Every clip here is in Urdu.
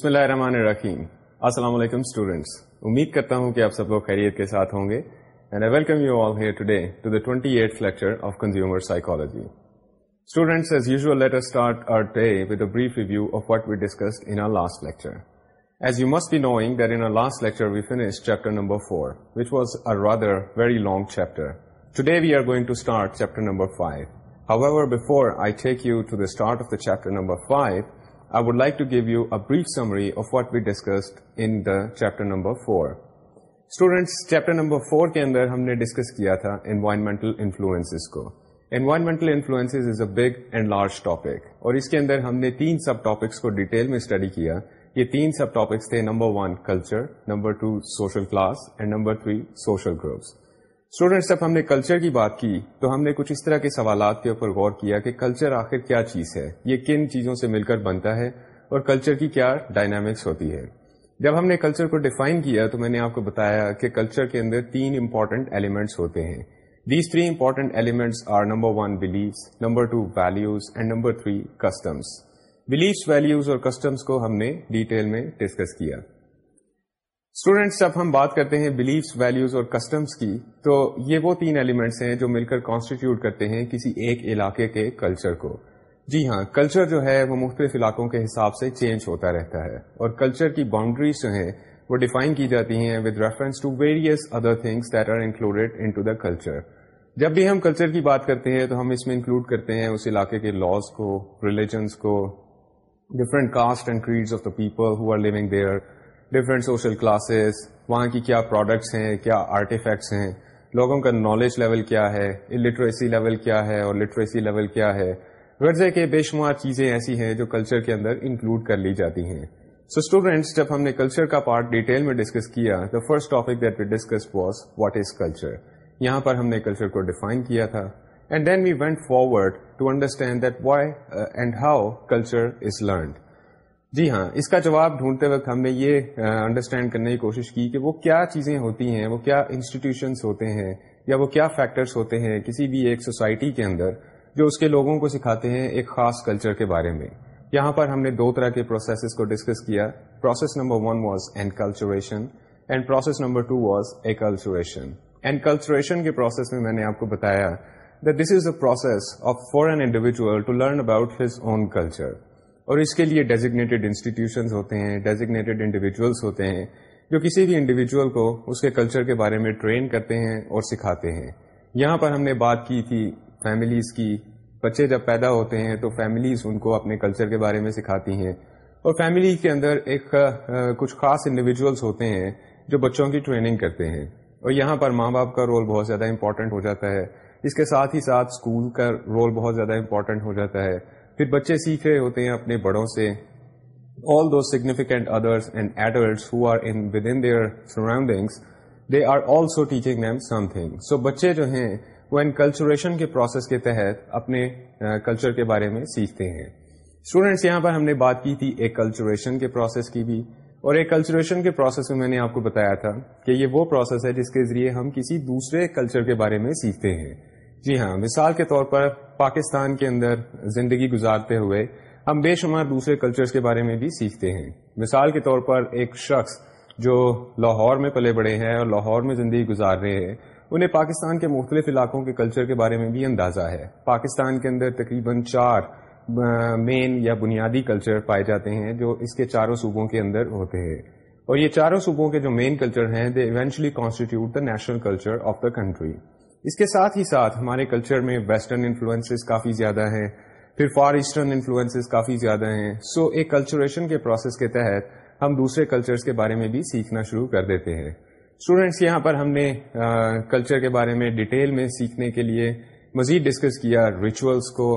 بسم اللہ الرحمن الرحیم السلام علیکم اسٹوڈینٹس امید کرتا ہوں کہ آپ سب لوگ خیریت کے ساتھ ہوں گے and I welcome you all here today to the twenty eight lecture of consumer psychology students as usual let's start our day with a brief review of what we discuss in our last lecture as you must be knowing that in our last lecture we finish chapter number four which was a rather very long chapter today we are going to start chapter number five how ever before I take you to the start of the chapter number five I would like to give you a summary of what we discussed number four students chapter number four کے اندر ہم نے ڈسکس کیا تھا انوائرمنٹل انفلوئنس کو environmental influence is a big and large topic اور اس کے اندر ہم نے تین سب ٹاپکس کو ڈیٹیل میں اسٹڈی کیا یہ تین سب ٹاپکس تھے number one culture number two social class and number three social groups students جب ہم نے کلچر کی بات کی تو ہم نے کچھ اس طرح کے سوالات کے اوپر غور کیا کہ کلچر آخر کیا چیز ہے یہ کن چیزوں سے مل کر بنتا ہے اور کلچر کی کیا ڈائنامکس ہوتی ہے جب ہم نے کلچر کو ڈیفائن کیا تو میں نے آپ کو بتایا کہ کلچر کے اندر تین امپورٹنٹ ایلیمنٹس ہوتے ہیں these three important elements are number one beliefs number two values and number three customs beliefs values اور کسٹمس کو ہم نے ڈیٹیل میں ڈسکس کیا اسٹوڈینٹس جب ہم بات کرتے ہیں بلیفس ویلیوز اور کسٹمس کی تو یہ وہ تین ایلیمنٹس ہیں جو مل کر کانسٹیٹیوٹ کرتے ہیں کسی ایک علاقے کے کلچر کو جی ہاں کلچر جو ہے وہ مختلف علاقوں کے حساب سے چینج ہوتا رہتا ہے اور کلچر کی باؤنڈریز جو ہیں وہ ڈیفائن کی جاتی ہیں with reference to various other things that are included in to the culture جب بھی ہم کلچر کی بات کرتے ہیں تو ہم اس میں انکلوڈ کرتے ہیں اس علاقے کے لاس کو ریلیجنس کو different caste and creed of the people who are living there different social classes وہاں کی کیا پروڈکٹس ہیں کیا آرٹیفیکٹس ہیں لوگوں کا نالج لیول کیا ہے لٹریسی لیول کیا ہے اور لٹریسی لیول کیا ہے غرضہ کے بے شمار چیزیں ایسی ہیں جو کلچر کے اندر انکلوڈ کر لی جاتی ہیں سو so اسٹوڈینٹس جب ہم نے کلچر کا پارٹ ڈیٹیل میں ڈسکس کیا تو first topic that we discuss was what is culture یہاں پر ہم نے کلچر کو ڈیفائن کیا تھا and then we went forward to understand that why and how culture is learned جی ہاں اس کا جواب ڈھونڈتے وقت ہم نے یہ انڈرسٹینڈ کرنے کی کوشش کی کہ وہ کیا چیزیں ہوتی ہیں وہ کیا انسٹیٹیوشنس ہوتے ہیں یا وہ کیا فیکٹرس ہوتے ہیں کسی بھی ایک سوسائٹی کے اندر جو اس کے لوگوں کو سکھاتے ہیں ایک خاص کلچر کے بارے میں یہاں پر ہم نے دو طرح کے پروسیسز کو ڈسکس کیا process number one was and process number two was acculturation کے پروسیس میں میں نے آپ کو بتایا this is a process of for individual to learn about his own culture اور اس کے لیے ڈیزگنیٹیڈ انسٹیٹیوشنز ہوتے ہیں ڈیزگنیٹیڈ انڈیویجولس ہوتے ہیں جو کسی بھی انڈیویجول کو اس کے کلچر کے بارے میں ٹرین کرتے ہیں اور سکھاتے ہیں یہاں پر ہم نے بات کی تھی فیملیز کی بچے جب پیدا ہوتے ہیں تو فیملیز ان کو اپنے کلچر کے بارے میں سکھاتی ہیں اور فیملی کے اندر ایک کچھ خاص انڈیویجولس ہوتے ہیں جو بچوں کی ٹریننگ کرتے ہیں اور یہاں پر ماں باپ کا رول بہت زیادہ امپورٹنٹ ہو جاتا ہے اس کے ساتھ ہی ساتھ اسکول کا رول بہت زیادہ امپورٹنٹ ہو جاتا ہے پھر بچے سیکھ رہے ہوتے ہیں اپنے بڑوں سے all those significant others and adults who are in with in their surroundings they are also teaching them something so بچے جو ہیں وہ ان کلچوریشن کے پروسیس کے تحت اپنے کلچر کے بارے میں سیکھتے ہیں اسٹوڈینٹس یہاں پر ہم نے بات کی تھی ایک کلچوریشن کے پروسیس کی بھی اور ایک کلچوریشن کے پروسیس میں میں نے آپ کو بتایا تھا کہ یہ وہ پروسیس ہے جس کے ذریعے ہم کسی دوسرے کلچر کے بارے میں سیکھتے ہیں جی ہاں مثال کے طور پر پاکستان کے اندر زندگی گزارتے ہوئے ہم بے شمار دوسرے کلچرز کے بارے میں بھی سیکھتے ہیں مثال کے طور پر ایک شخص جو لاہور میں پلے بڑے ہیں اور لاہور میں زندگی گزار رہے ہیں انہیں پاکستان کے مختلف علاقوں کے کلچر کے بارے میں بھی اندازہ ہے پاکستان کے اندر تقریباً چار مین یا بنیادی کلچر پائے جاتے ہیں جو اس کے چاروں صوبوں کے اندر ہوتے ہیں اور یہ چاروں صوبوں کے جو مین کلچر ہیں they eventually constitute the national culture of the country اس کے ساتھ ہی ساتھ ہمارے کلچر میں ویسٹرن انفلوئنسز کافی زیادہ ہیں پھر فار ایسٹرن انفلوئنسز کافی زیادہ ہیں سو so, ایک کلچریشن کے پروسیس کے تحت ہم دوسرے کلچرس کے بارے میں بھی سیکھنا شروع کر دیتے ہیں اسٹوڈینٹس یہاں پر ہم نے کلچر کے بارے میں ڈیٹیل میں سیکھنے کے لیے مزید ڈسکس کیا ریچولس کو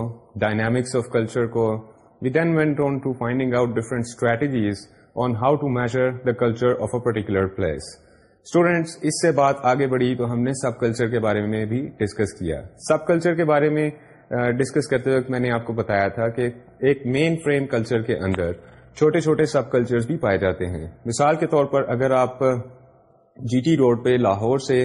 ڈائنامکس آف کلچر کو we then went on to finding out different strategies on how to measure the culture of a particular place students اس سے بات آگے بڑھی تو ہم نے سب کلچر کے بارے میں بھی ڈسکس کیا سب کلچر کے بارے میں ڈسکس کرتے وقت میں نے آپ کو بتایا تھا کہ ایک مین فریم کلچر کے اندر چھوٹے چھوٹے سب کلچرز بھی پائے جاتے ہیں مثال کے طور پر اگر آپ جی ٹی روڈ پہ لاہور سے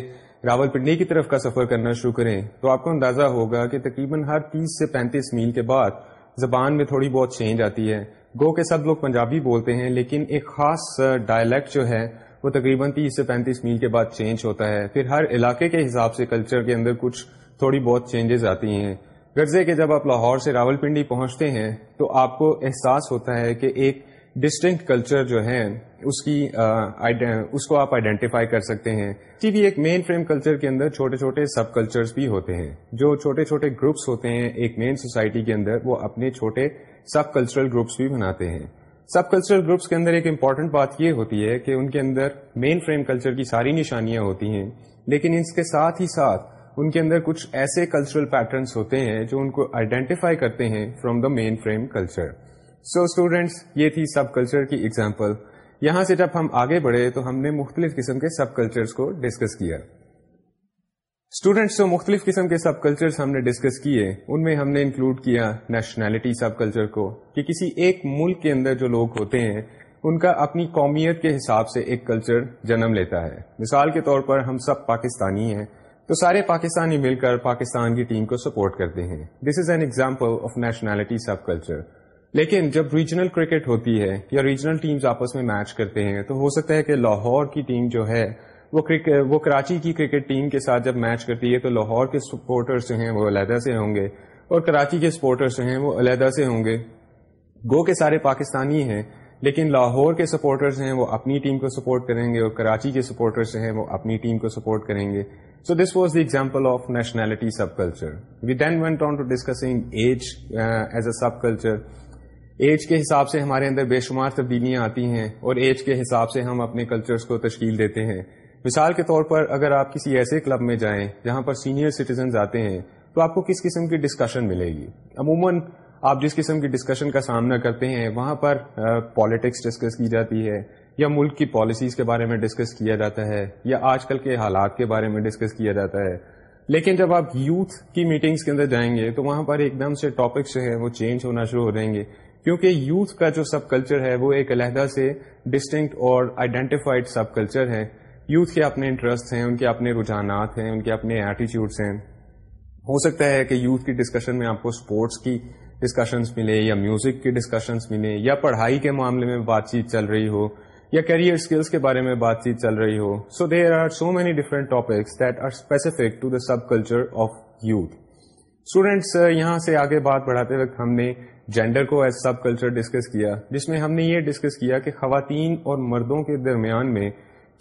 راول پنڈی کی طرف کا سفر کرنا شروع کریں تو آپ کو اندازہ ہوگا کہ تقریباً ہر تیس سے پینتیس میل کے بعد زبان میں تھوڑی بہت چینج آتی ہے گو کے سب لوگ پنجابی بولتے ہیں لیکن ایک خاص ڈائلیکٹ جو ہے وہ تقریباً تیس سے پینتیس میل کے بعد چینج ہوتا ہے پھر ہر علاقے کے حساب سے کلچر کے اندر کچھ تھوڑی بہت چینجز آتی ہیں غرضے کے جب آپ لاہور سے راول پنڈی پہنچتے ہیں تو آپ کو احساس ہوتا ہے کہ ایک ڈسٹنکٹ کلچر جو ہے اس کی اس کو آپ آئیڈینٹیفائی کر سکتے ہیں ٹی بھی ایک مین فریم کلچر کے اندر چھوٹے چھوٹے سب کلچرز بھی ہوتے ہیں جو چھوٹے چھوٹے گروپس ہوتے ہیں ایک مین سوسائٹی کے اندر وہ اپنے چھوٹے سب کلچرل گروپس بھی بناتے ہیں سب کلچرل گروپس کے اندر ایک امپورٹنٹ بات یہ ہوتی ہے کہ ان کے اندر مین فریم کلچر کی ساری نشانیاں ہوتی ہیں لیکن اس کے ساتھ ہی ساتھ ان کے اندر کچھ ایسے کلچرل پیٹرنس ہوتے ہیں جو ان کو آئیڈینٹیفائی کرتے ہیں from the main frame culture so students یہ تھی سب کلچر کی ایگزامپل یہاں سے جب ہم آگے بڑھے تو ہم نے مختلف قسم کے سب کلچرس کو ڈسکس کیا اسٹوڈینٹس جو مختلف قسم کے سب کلچرس ہم نے ڈسکس کیے ان میں ہم نے انکلوڈ کیا نیشنلٹی سب کلچر کو کہ کسی ایک ملک کے اندر جو لوگ ہوتے ہیں ان کا اپنی قومیت کے حساب سے ایک کلچر جنم لیتا ہے مثال کے طور پر ہم سب پاکستانی ہیں تو سارے پاکستانی مل کر پاکستان کی ٹیم کو سپورٹ کرتے ہیں this is an example of nationality subculture لیکن جب ریجنل کرکٹ ہوتی ہے یا ریجنل ٹیمز آپس میں میچ کرتے ہیں تو ہو سکتا ہے کہ لاہور کی ٹیم جو ہے وہ وہ کراچی کی کرکٹ ٹیم کے ساتھ جب میچ کرتی ہے تو لاہور کے سپورٹرز جو ہیں وہ علیحدہ سے ہوں گے اور کراچی کے سپورٹرز جو ہیں وہ علیحدہ سے ہوں گے گو کے سارے پاکستانی ہیں لیکن لاہور کے سپورٹرز ہیں وہ اپنی ٹیم کو سپورٹ کریں گے اور کراچی کے سپورٹرز ہیں وہ اپنی ٹیم کو سپورٹ کریں گے so this was the example of nationality subculture we then went on to discussing age as a subculture age کے حساب سے ہمارے اندر بے شمار تبدیلیاں آتی ہیں اور ایج کے حساب سے ہم اپنے کلچرس کو تشکیل دیتے ہیں مثال کے طور پر اگر آپ کسی ایسے کلب میں جائیں جہاں پر سینئر سٹیزنز آتے ہیں تو آپ کو کس قسم کی ڈسکشن ملے گی عموماً آپ جس قسم کی ڈسکشن کا سامنا کرتے ہیں وہاں پر پالیٹکس ڈسکس کی جاتی ہے یا ملک کی پالیسیز کے بارے میں ڈسکس کیا جاتا ہے یا آج کل کے حالات کے بارے میں ڈسکس کیا جاتا ہے لیکن جب آپ یوتھ کی میٹنگز کے اندر جائیں گے تو وہاں پر ایک دم سے ٹاپکس جو ہے وہ چینج ہونا شروع ہو جائیں گے کیونکہ یوتھ کا جو سب کلچر ہے وہ ایک علیحدہ سے ڈسٹنکٹ اور آئیڈینٹیفائڈ سب کلچر ہے یوتھ کے اپنے انٹرسٹ ہیں ان کے اپنے رجحانات ہیں ان کے اپنے ایٹیچیوڈس ہیں ہو سکتا ہے کہ یوتھ کی ڈسکشن میں آپ کو اسپورٹس کی ڈسکشنس ملے یا میوزک کی ڈسکشنس ملے یا پڑھائی کے معاملے میں بات چیت چل رہی ہو یا کیریئر اسکلس کے بارے میں بات چیت چل رہی ہو so there are so many different topics that are specific to the subculture of youth students یہاں سے آگے بات بڑھاتے وقت ہم نے جینڈر کو ایز سب کلچر ڈسکس کیا جس میں ہم نے یہ ڈسکس کیا کہ خواتین اور مردوں کے درمیان میں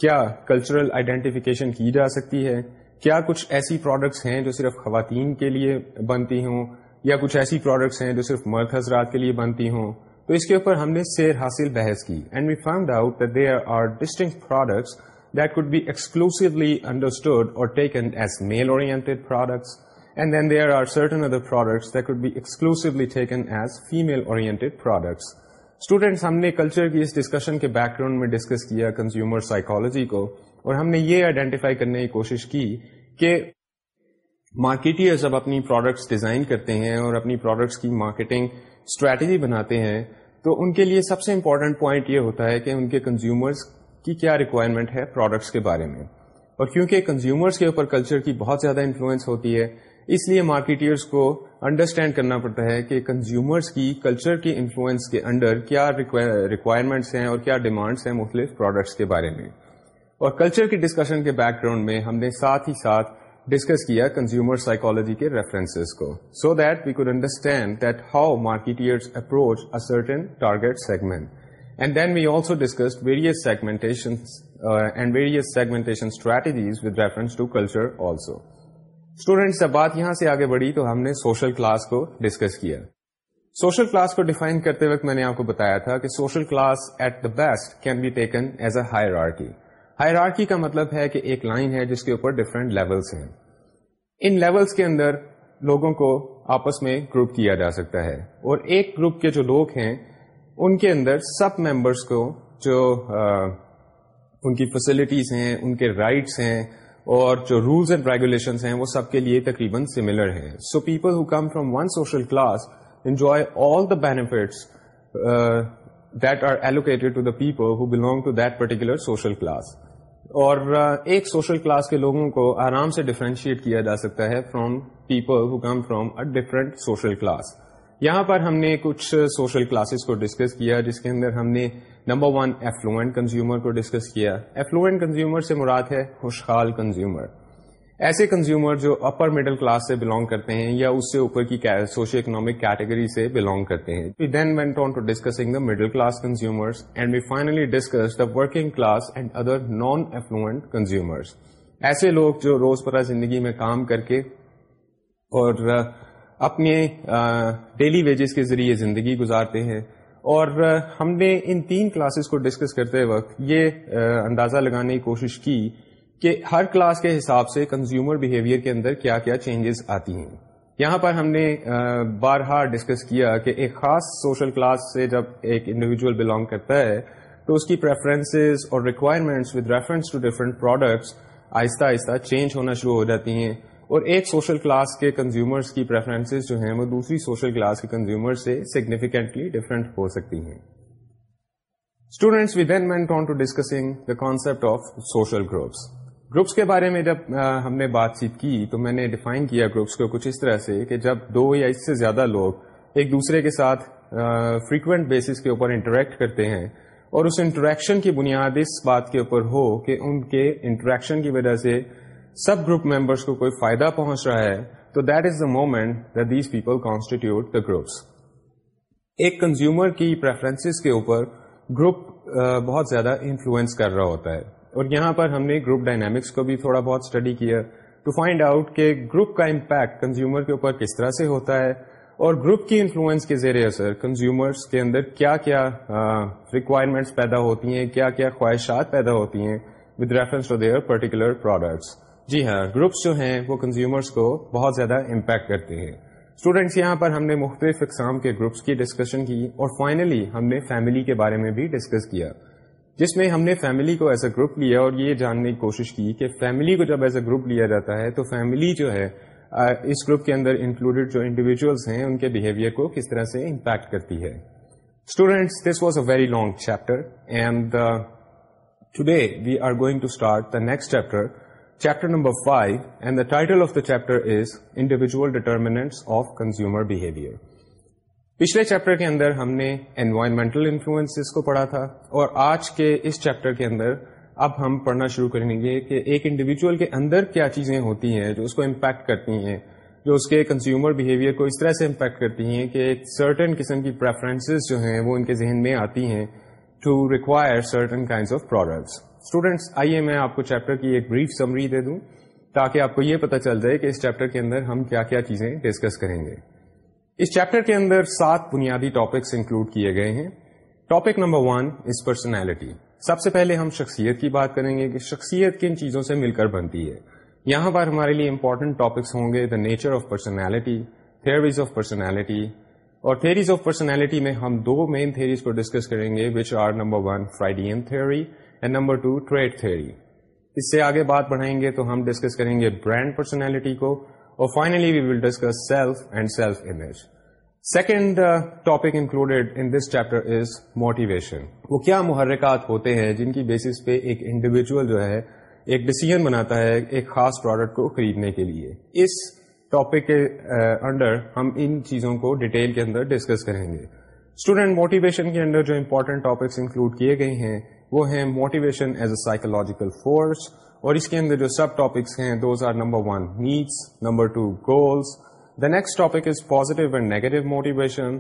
کیا کلچرل آئیڈینٹیفیکیشن کی جا سکتی ہے کیا کچھ ایسی پروڈکٹس ہیں جو صرف خواتین کے لیے بنتی ہوں یا کچھ ایسی پروڈکٹس ہیں جو صرف مرد حضرات کے لیے بنتی ہوں تو اس کے اوپر ہم نے سیر حاصل بحث کی and we find out there they are distinct products that could be exclusively understood اور taken as male oriented products and then they are certain other products that could be exclusively taken as female oriented products students ہم نے کلچر کی اس ڈسکشن کے بیک گراؤنڈ میں ڈسکس کیا کنزیومر سائیکالوجی کو اور ہم نے یہ آئیڈینٹیفائی کرنے کی کوشش کی کہ مارکیٹرز جب اپنی پروڈکٹس ڈیزائن کرتے ہیں اور اپنی پروڈکٹس کی مارکیٹنگ اسٹریٹجی بناتے ہیں تو ان کے لیے سب سے امپورٹنٹ پوائنٹ یہ ہوتا ہے کہ ان کے کنزیومرس کی کیا ریکوائرمنٹ ہے پروڈکٹس کے بارے میں اور کیونکہ کنزیومرس کے اوپر کلچر کی بہت زیادہ انفلوئنس ہوتی ہے اس لیے مارکیٹرس کو انڈرسٹینڈ کرنا پڑتا ہے کہ کنزیومرس کی کلچر کے انفلوئنس کے انڈر کیا ریکوائرمنٹس ہیں اور کیا ڈیمانڈس ہیں مختلف پروڈکٹس کے بارے میں اور کلچر کے ڈسکشن کے بیک گراؤنڈ میں ہم نے ساتھ ہی ساتھ ڈسکس کیا کنزیومر سائیکولوجی کے ریفرنسز کو so that we could understand that how marketers approach a certain target segment and then we also discuss various segmentation and various segment strategies with reference to culture also students جب بات یہاں سے آگے بڑھی تو ہم نے سوشل کلاس کو ڈسکس کیا سوشل کلاس کو ڈیفائن کرتے وقت میں نے آپ کو بتایا تھا کہ social class at the best can be taken as a higher higher کا مطلب ہے کہ ایک لائن ہے جس کے اوپر ڈفرینٹ لیولس ہیں ان لیولس کے اندر لوگوں کو آپس میں گروپ کیا جا سکتا ہے اور ایک گروپ کے جو لوگ ہیں ان کے اندر سب ممبرس کو جو ان کی فیسلٹیز ہیں ان کے رائٹس ہیں اور جو رولس اینڈ ریگولیشنس ہیں وہ سب کے لیے تقریباً سملر ہیں so people who come from one social class enjoy all the benefits that are allocated to the people who belong to that particular social class اور uh, ایک سوشل کلاس کے لوگوں کو آرام سے ڈفرینشیٹ کیا جا سکتا ہے from people who come from a different social class یہاں پر ہم نے کچھ سوشل کلاسز کو ڈسکس کیا جس کے اندر ہم نے نمبر ون ایفلوئنٹ کنزیومر کو ڈسکس کیا ایفلوئنٹ کنزیومر سے مراد ہے خوشحال کنزیومر ایسے کنزیومر جو اپر مڈل کلاس سے بلانگ کرتے ہیں یا اس سے اوپر کی سوشل اکنامک کیٹیگری سے بلانگ کرتے ہیں we then went on to discussing the middle class consumer and we finally discuss the working class and other non affluent consumers ایسے لوگ جو روز پرہ زندگی میں کام کر کے اور اپنے ڈیلی ویجز کے ذریعے زندگی گزارتے ہیں اور ہم نے ان تین کلاسز کو ڈسکس کرتے وقت یہ اندازہ لگانے کی کوشش کی کہ ہر کلاس کے حساب سے کنزیومر بہیویئر کے اندر کیا کیا چینجز آتی ہیں یہاں پر ہم نے بارہا ڈسکس کیا کہ ایک خاص سوشل کلاس سے جب ایک انڈیویجول بلانگ کرتا ہے تو اس کی پریفرنسز اور requirements with reference to different products آہستہ آہستہ چینج ہونا شروع ہو جاتی ہیں اور ایک سوشل کلاس کے کنزیومرز کی پریفرنسز جو ہیں وہ دوسری سوشل کلاس کے کنزیومر سے سگنیفیکینٹلی ڈفرینٹ ہو سکتی ہیں students we then to discussing the of social groups groups کے بارے میں جب ہم نے بات چیت کی تو میں نے ڈیفائن کیا گروپس کو کچھ اس طرح سے کہ جب دو یا اس سے زیادہ لوگ ایک دوسرے کے ساتھ فریکوینٹ بیسس کے اوپر انٹریکٹ کرتے ہیں اور اس انٹریکشن کی بنیاد اس بات کے اوپر ہو کہ ان کے انٹریکشن کی وجہ سے سب گروپ ممبرس کو کوئی فائدہ پہنچ رہا ہے تو that is the moment these people constitute the groups ایک کنزیومر کی پریفرنسز کے اوپر گروپ بہت زیادہ انفلوئنس کر رہا ہوتا ہے اور یہاں پر ہم نے گروپ ڈائنامکس کو بھی تھوڑا بہت اسٹڈی کیا ٹو فائنڈ آؤٹ کہ گروپ کا امپیکٹ کنزیومر کے اوپر کس طرح سے ہوتا ہے اور گروپ کی انفلوئنس کے زیر اثر کنزیومرس کے اندر کیا کیا ریکوائرمنٹس پیدا ہوتی ہیں کیا کیا خواہشات پیدا ہوتی ہیں with reference to their particular products جی ہاں گروپس جو ہیں وہ کنزیومرس کو بہت زیادہ امپیکٹ کرتے ہیں اسٹوڈینٹس یہاں پر ہم نے مختلف اقسام کے گروپس کی ڈسکشن کی اور فائنلی ہم نے فیملی کے بارے میں میں بھی ڈسکس کیا جس ہم نے فیملی کو ایز اے گروپ لیا اور یہ جاننے کی کوشش کی کہ فیملی کو جب ایز اے گروپ لیا جاتا ہے تو فیملی جو ہے اس گروپ کے اندر انکلوڈیڈ جو انڈیویجلس ہیں ان کے بہیویئر کو کس طرح سے امپیکٹ کرتی ہے students this was a very long chapter and today we are going to start the next chapter پچھلے چیپٹر کے اندر ہم نے انوائرمنٹل انفلوئنس کو پڑھا تھا اور آج کے اس چیپٹر کے اندر اب ہم پڑھنا شروع کریں گے کہ ایک انڈیویجل کے اندر کیا چیزیں ہوتی ہیں جو اس کو امپیکٹ کرتی ہیں جو اس کے کنزیومر بہیویئر کو اس طرح سے امپیکٹ کرتی ہیں کہ ایک سرٹن قسم کی پریفرنسز جو ہیں وہ ان کے ذہن میں آتی ہیں to require certain of products students آئیے میں آپ کو چیپٹر کی ایک بریف سمری دے دوں تاکہ آپ کو یہ پتا چل جائے کہ اس چیپٹر کے اندر ہم کیا کیا چیزیں ڈسکس کریں گے اس چیپٹر کے اندر سات بنیادی ٹاپکس انکلوڈ کیے گئے ہیں ٹاپک نمبر ون پرسنالٹی سب سے پہلے ہم شخصیت کی بات کریں گے کہ شخصیت کن چیزوں سے مل کر بنتی ہے یہاں پر ہمارے لیے امپورٹنٹ ٹاپکس ہوں گے the nature of personality theories of personality اور تھوڑیز آف پرسنالٹی میں ہم دو مین تھھیریز کو ڈسکس کریں گے which are number one Freudian Freudian and number two trait three اس سے آگے بات بڑھائیں گے تو ہم ڈسکس کریں گے برانڈ پرسنالٹی کو اور finally we will discuss self self and image second topic included in this chapter is motivation وہ کیا محرکات ہوتے ہیں جن کی بیسس پہ ایک انڈیویجل جو ہے ایک ڈسیزن بناتا ہے ایک خاص پروڈکٹ کو خریدنے کے لیے اس ٹاپک کے انڈر uh, ہم ان چیزوں کو ڈیٹیل کے اندر ڈسکس کریں گے اسٹوڈینٹ موٹیویشن کے اندر جو ٹاپکس انکلوڈ کیے گئے ہیں وہ ہیں motivation as a psychological force اور اس کے اندر جو سب ٹاپکس ہیں those are number one needs number two goals the next topic is positive and and negative motivation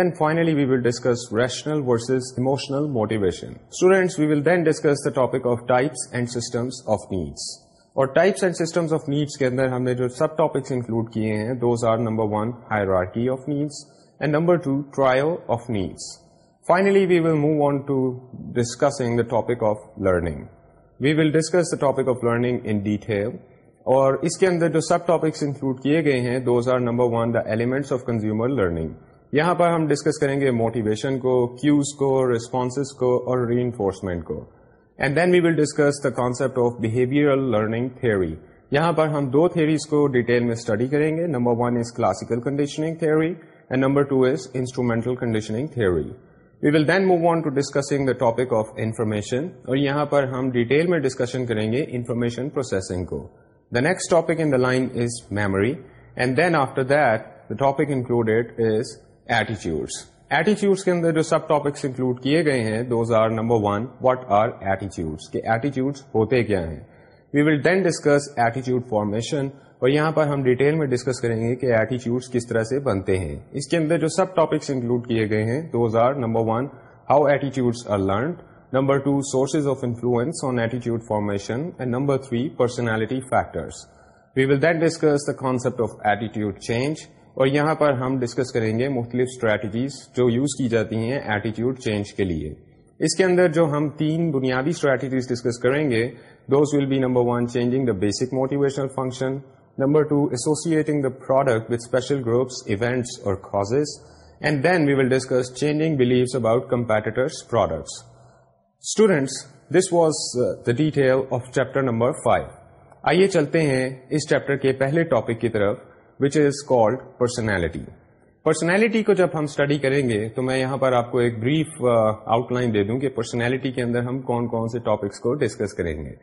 then finally we will discuss rational versus emotional motivation students we will then discuss the topic of types and systems of needs اور types and systems of needs کے اندر ہم نے جو سب ٹاپکس انکلوڈ کیے ہیں those are number one hierarchy of needs and number two trial of needs finally we will motives we will discuss the topic of learning اور اس کے اندر جو سب ٹاپکس انکلوڈ کیے گئے ہیں those are number one the elements of consumer learning یہاں پر ہم ڈسکس کریں گے موٹیویشن کو کیوز کو ریسپانسز کو اور ری انفورسمنٹ کو and then we will discuss the concept of behavioural learning theory یہاں پر ہم دو تھیوریز کو ڈیٹیل میں اسٹڈی کریں گے number one is classical conditioning theory and number two is instrumental conditioning theory we will then move on to discussing the topic of information اور یہاں پر ہم ڈیٹیل میں ڈسکشن کریں گے انفارمیشن پروسیسنگ کو the the next topic in line is memory and then after that the topic included is eighty attitudes کے اندر جو سب ٹاپکس انکلوڈ کیے گئے ہیں those are number one what are eighty attitudes ہوتے کیا ہیں وی ول دین ڈسکس ایٹیچیوڈ فارمیشن اور یہاں پر ہم ڈیٹیل میں ڈسکس کریں گے کہ ایٹیچیوڈس کس طرح سے بنتے ہیں اس کے اندر جو سب ٹاپکس انکلوڈ کیے گئے ہیں those are number one how attitudes are learned number two sources of influence on ایٹیچیوڈ formation and number three personality factors we will then discuss the concept of attitude change اور یہاں پر ہم ڈسکس کریں گے مختلف اسٹریٹجیز جو یوز کی جاتی ہیں ایٹیٹیوڈ چینج کے لیے اس کے اندر جو ہم تین بنیادی اسٹریٹجیز ڈسکس کریں گے those will be number one changing the basic motivational function چلتے ہیں اس چیپٹر کے پہلے ٹاپک کی طرف وچ از پرسنالٹی پرسنالٹی کو جب ہم اسٹڈی کریں گے تو میں یہاں پر آپ کو ایک بریف آؤٹ لائن دے دوں کہ پرسنالٹی کے اندر ہم کون کون سے ٹاپکس کو ڈسکس کریں گے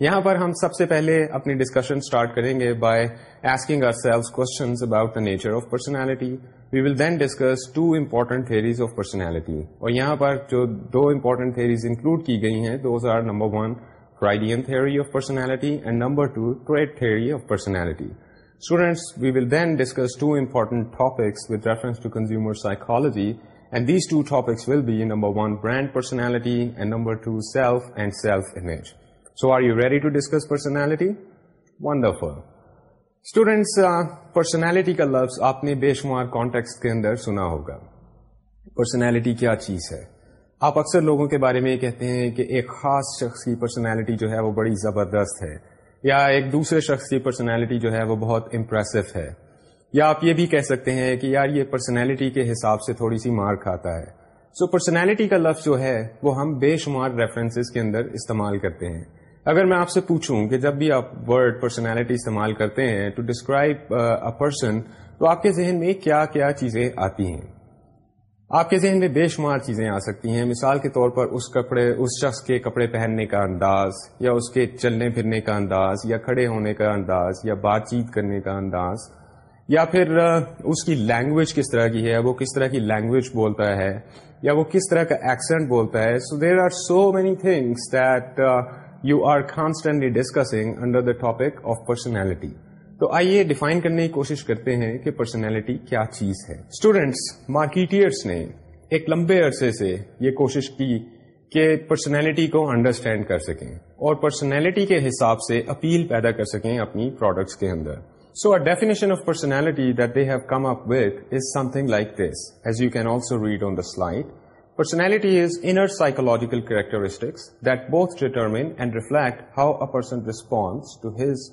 یہاں پر ہم سب سے پہلے اپنی ڈسکشن اسٹارٹ کریں گے by asking the nature of personality we will then discuss two important theories of personality اور یہاں پر جو دو امپورٹنٹ تھیریز انکلوڈ کی گئی ہیں those are number one Freudian theory of personality and number two trait theory of personality students we will then discuss two important topics with reference to consumer psychology and these two topics will be number one brand personality and number two self and self image so are you ready to discuss personality Wonderful. Students, uh, students personality کا لفظ آپ نے بے شمار کانٹیکٹ کے اندر سنا ہوگا پرسنالٹی کیا چیز ہے آپ اکثر لوگوں کے بارے میں یہ کہتے ہیں کہ ایک خاص شخص کی پرسنالٹی جو ہے وہ بڑی زبردست ہے یا ایک دوسرے شخص کی پرسنالٹی جو ہے وہ بہت امپریسو ہے یا آپ یہ بھی کہہ سکتے ہیں کہ یار یہ پرسنالٹی کے حساب سے تھوڑی سی مار کھاتا ہے سو so, پرسنالٹی کا لفظ جو ہے وہ ہم بے شمار ریفرنسز کے اندر استعمال کرتے ہیں اگر میں آپ سے پوچھوں کہ جب بھی آپ ورڈ پرسنالٹی استعمال کرتے ہیں ٹو ڈسکرائب پرسن تو آپ کے ذہن میں کیا کیا چیزیں آتی ہیں آپ کے ذہن میں بے شمار چیزیں آ سکتی ہیں مثال کے طور پر اس کپڑے اس شخص کے کپڑے پہننے کا انداز یا اس کے چلنے پھرنے کا انداز یا کھڑے ہونے کا انداز یا بات چیت کرنے کا انداز یا پھر اس کی لینگویج کس طرح کی ہے وہ کس طرح کی لینگویج بولتا ہے یا وہ کس طرح کا ایکسنٹ بولتا ہے so there are so many things that you are topic discussing personality تو آئیے ڈیفائن کرنے کی کوشش کرتے ہیں کہ پرسنالٹی کیا چیز ہے اسٹوڈینٹس مارکیٹرس نے ایک لمبے عرصے سے یہ کوشش کی کہ پرسنالٹی کو انڈرسٹینڈ کر سکیں اور پرسنالٹی کے حساب سے اپیل پیدا کر سکیں اپنی پروڈکٹس کے اندر so a definition of personality that they have come up with is something like this as you can also read on the slide personality is انائکلوجیکل characteristics determine and reflect how a person respond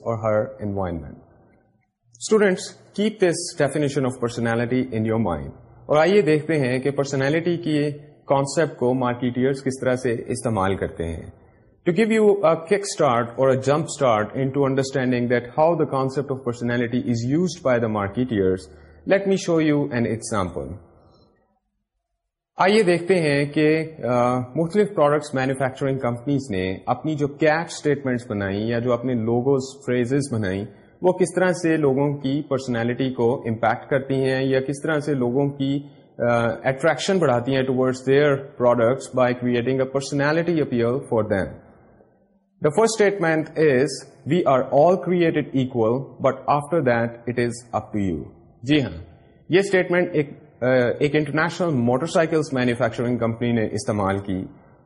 or her environment students keep this definition of personality in your mind اور آئیے دیکھتے ہیں کہ پرسنالٹی کے کانسیپٹ کو مارکیٹر کس طرح سے استعمال کرتے ہیں to give you a start اور آئیے دیکھتے ہیں کہ مختلف پروڈکٹس مینوفیکچرنگ کمپنیز نے اپنی جو کیچ اسٹیٹمنٹس بنائی یا جو اپنے لوگوز فریزز بنائی وہ کس طرح سے لوگوں کی پرسنالٹی کو امپیکٹ کرتی ہیں یا کس طرح سے لوگوں کی اٹریکشن بڑھاتی ہیں towards their products by creating a personality appeal for the first statement is we are all created equal but after that it is up to you جی ہاں یہ اسٹیٹمنٹ ایک ایک international motorcycle manufacturing company نے استعمال کی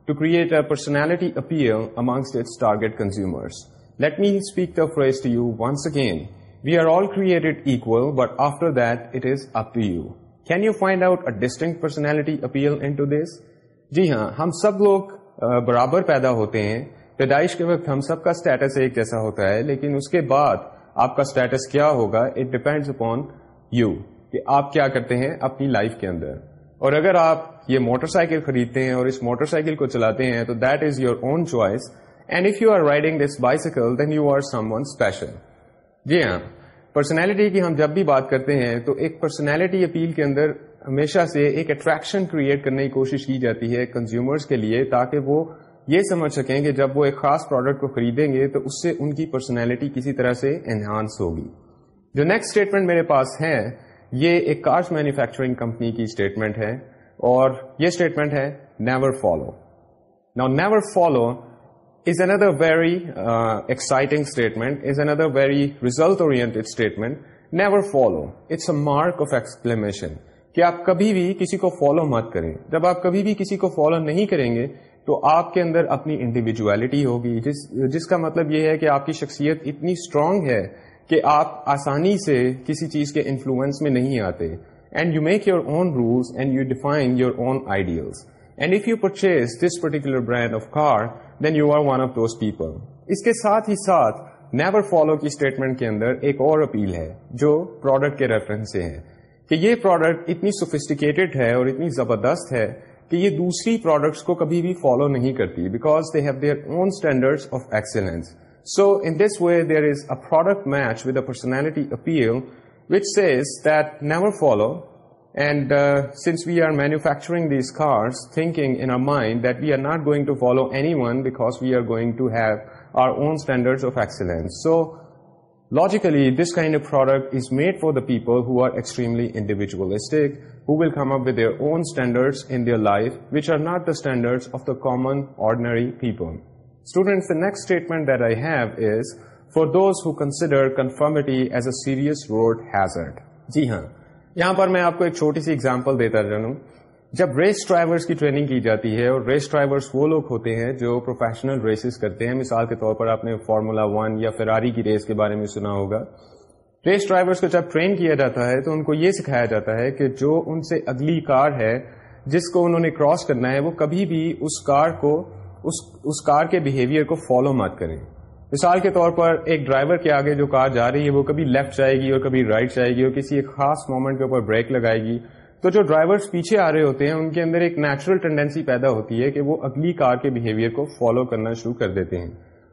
to create a personality appeal amongst its target consumer let me speak the phrase to you once again we are all created equal but after that it is up to you can you find out a distinct personality appeal in to this جی ہاں ہم سب لوگ برابر پیدا ہوتے ہیں پیدائش کے وقت ہم سب کا اسٹیٹس ایک جیسا ہوتا ہے لیکن اس کے بعد آپ کا اسٹیٹس کیا ہوگا اٹ ڈپینڈ اپون یو کہ آپ کیا کرتے ہیں اپنی لائف کے اندر اور اگر آپ یہ موٹر سائیکل خریدتے ہیں اور اس موٹر سائیکل کو چلاتے ہیں تو that is your own choice and if you are riding this then you are someone special جی ہاں پرسنالٹی کی ہم جب بھی بات کرتے ہیں تو ایک پرسنالٹی اپیل کے اندر ہمیشہ سے ایک اٹریکشن کریٹ کرنے کی کوشش کی جاتی ہے کنزیومرز کے لیے تاکہ وہ یہ سمجھ سکیں کہ جب وہ ایک خاص پروڈکٹ کو خریدیں گے تو اس سے ان کی پرسنالٹی کسی طرح سے انہانس ہوگی جو نیکسٹ اسٹیٹمنٹ میرے پاس ہے یہ ایک کارس مینوفیکچرنگ کمپنی کی اسٹیٹمنٹ ہے اور یہ اسٹیٹمنٹ ہے نیور فالو نا never follow is another very exciting statement is another very result اور مارک آف ایکسپلینیشن کہ آپ کبھی بھی کسی کو فالو مت کریں جب آپ کبھی بھی کسی کو فالو نہیں کریں گے تو آپ کے اندر اپنی انڈیویجویلٹی ہوگی جس کا مطلب یہ ہے کہ آپ کی شخصیت اتنی اسٹرانگ ہے کہ آپ آسانی سے کسی چیز کے انفلوئنس میں نہیں آتے and you make your own rules and you define your own ideal and if you purchase this particular brand of car then you are one of those people اس کے ساتھ ہی ساتھ نیور فالو کی اسٹیٹمنٹ کے اندر ایک اور اپیل ہے جو پروڈکٹ کے ریفرنس سے ہے کہ یہ پروڈکٹ اتنی سوفیسٹیکیٹڈ ہے اور اتنی زبردست ہے کہ یہ دوسری پروڈکٹس کو کبھی بھی فالو نہیں کرتی because they have their own standard of excellence So in this way, there is a product match with a personality appeal, which says that never follow. And uh, since we are manufacturing these cars, thinking in our mind that we are not going to follow anyone because we are going to have our own standards of excellence. So logically, this kind of product is made for the people who are extremely individualistic, who will come up with their own standards in their life, which are not the standards of the common, ordinary people. Students, the next statement that I have is for those who consider conformity as a serious road hazard. جی ہاں۔ میں آپ کو ایک چھوٹی سی ایگزامپل دیتا کی جاتی ہے اور ریس ڈرائیورس وہ لوگ ہوتے ہیں جو پروفیشنل ریسز کرتے ہیں مثال کے طور پر آپ نے فارمولا ون یا فراری کی ریس کے بارے میں سنا ہوگا ریس ڈرائیورس کو جب ٹرین کیا جاتا ہے تو ان کو یہ سکھایا جاتا ہے کہ جو ان سے اگلی کار ہے جس کو انہوں نے کراس کرنا ہے وہ کبھی بھی اس کار کو اس اس کار کے بہیویئر کو فالو مت کریں مثال کے طور پر ایک ڈرائیور کے آگے جو کار جا رہی ہے وہ کبھی لیفٹ جائے گی اور کبھی رائٹ جائے گی اور کسی ایک خاص مومنٹ کے اوپر بریک لگائے گی تو جو ڈرائیورس پیچھے آ رہے ہوتے ہیں ان کے اندر ایک نیچرل ٹینڈینسی پیدا ہوتی ہے کہ وہ اگلی کار کے بہیویئر کو فالو کرنا شروع کر دیتے ہیں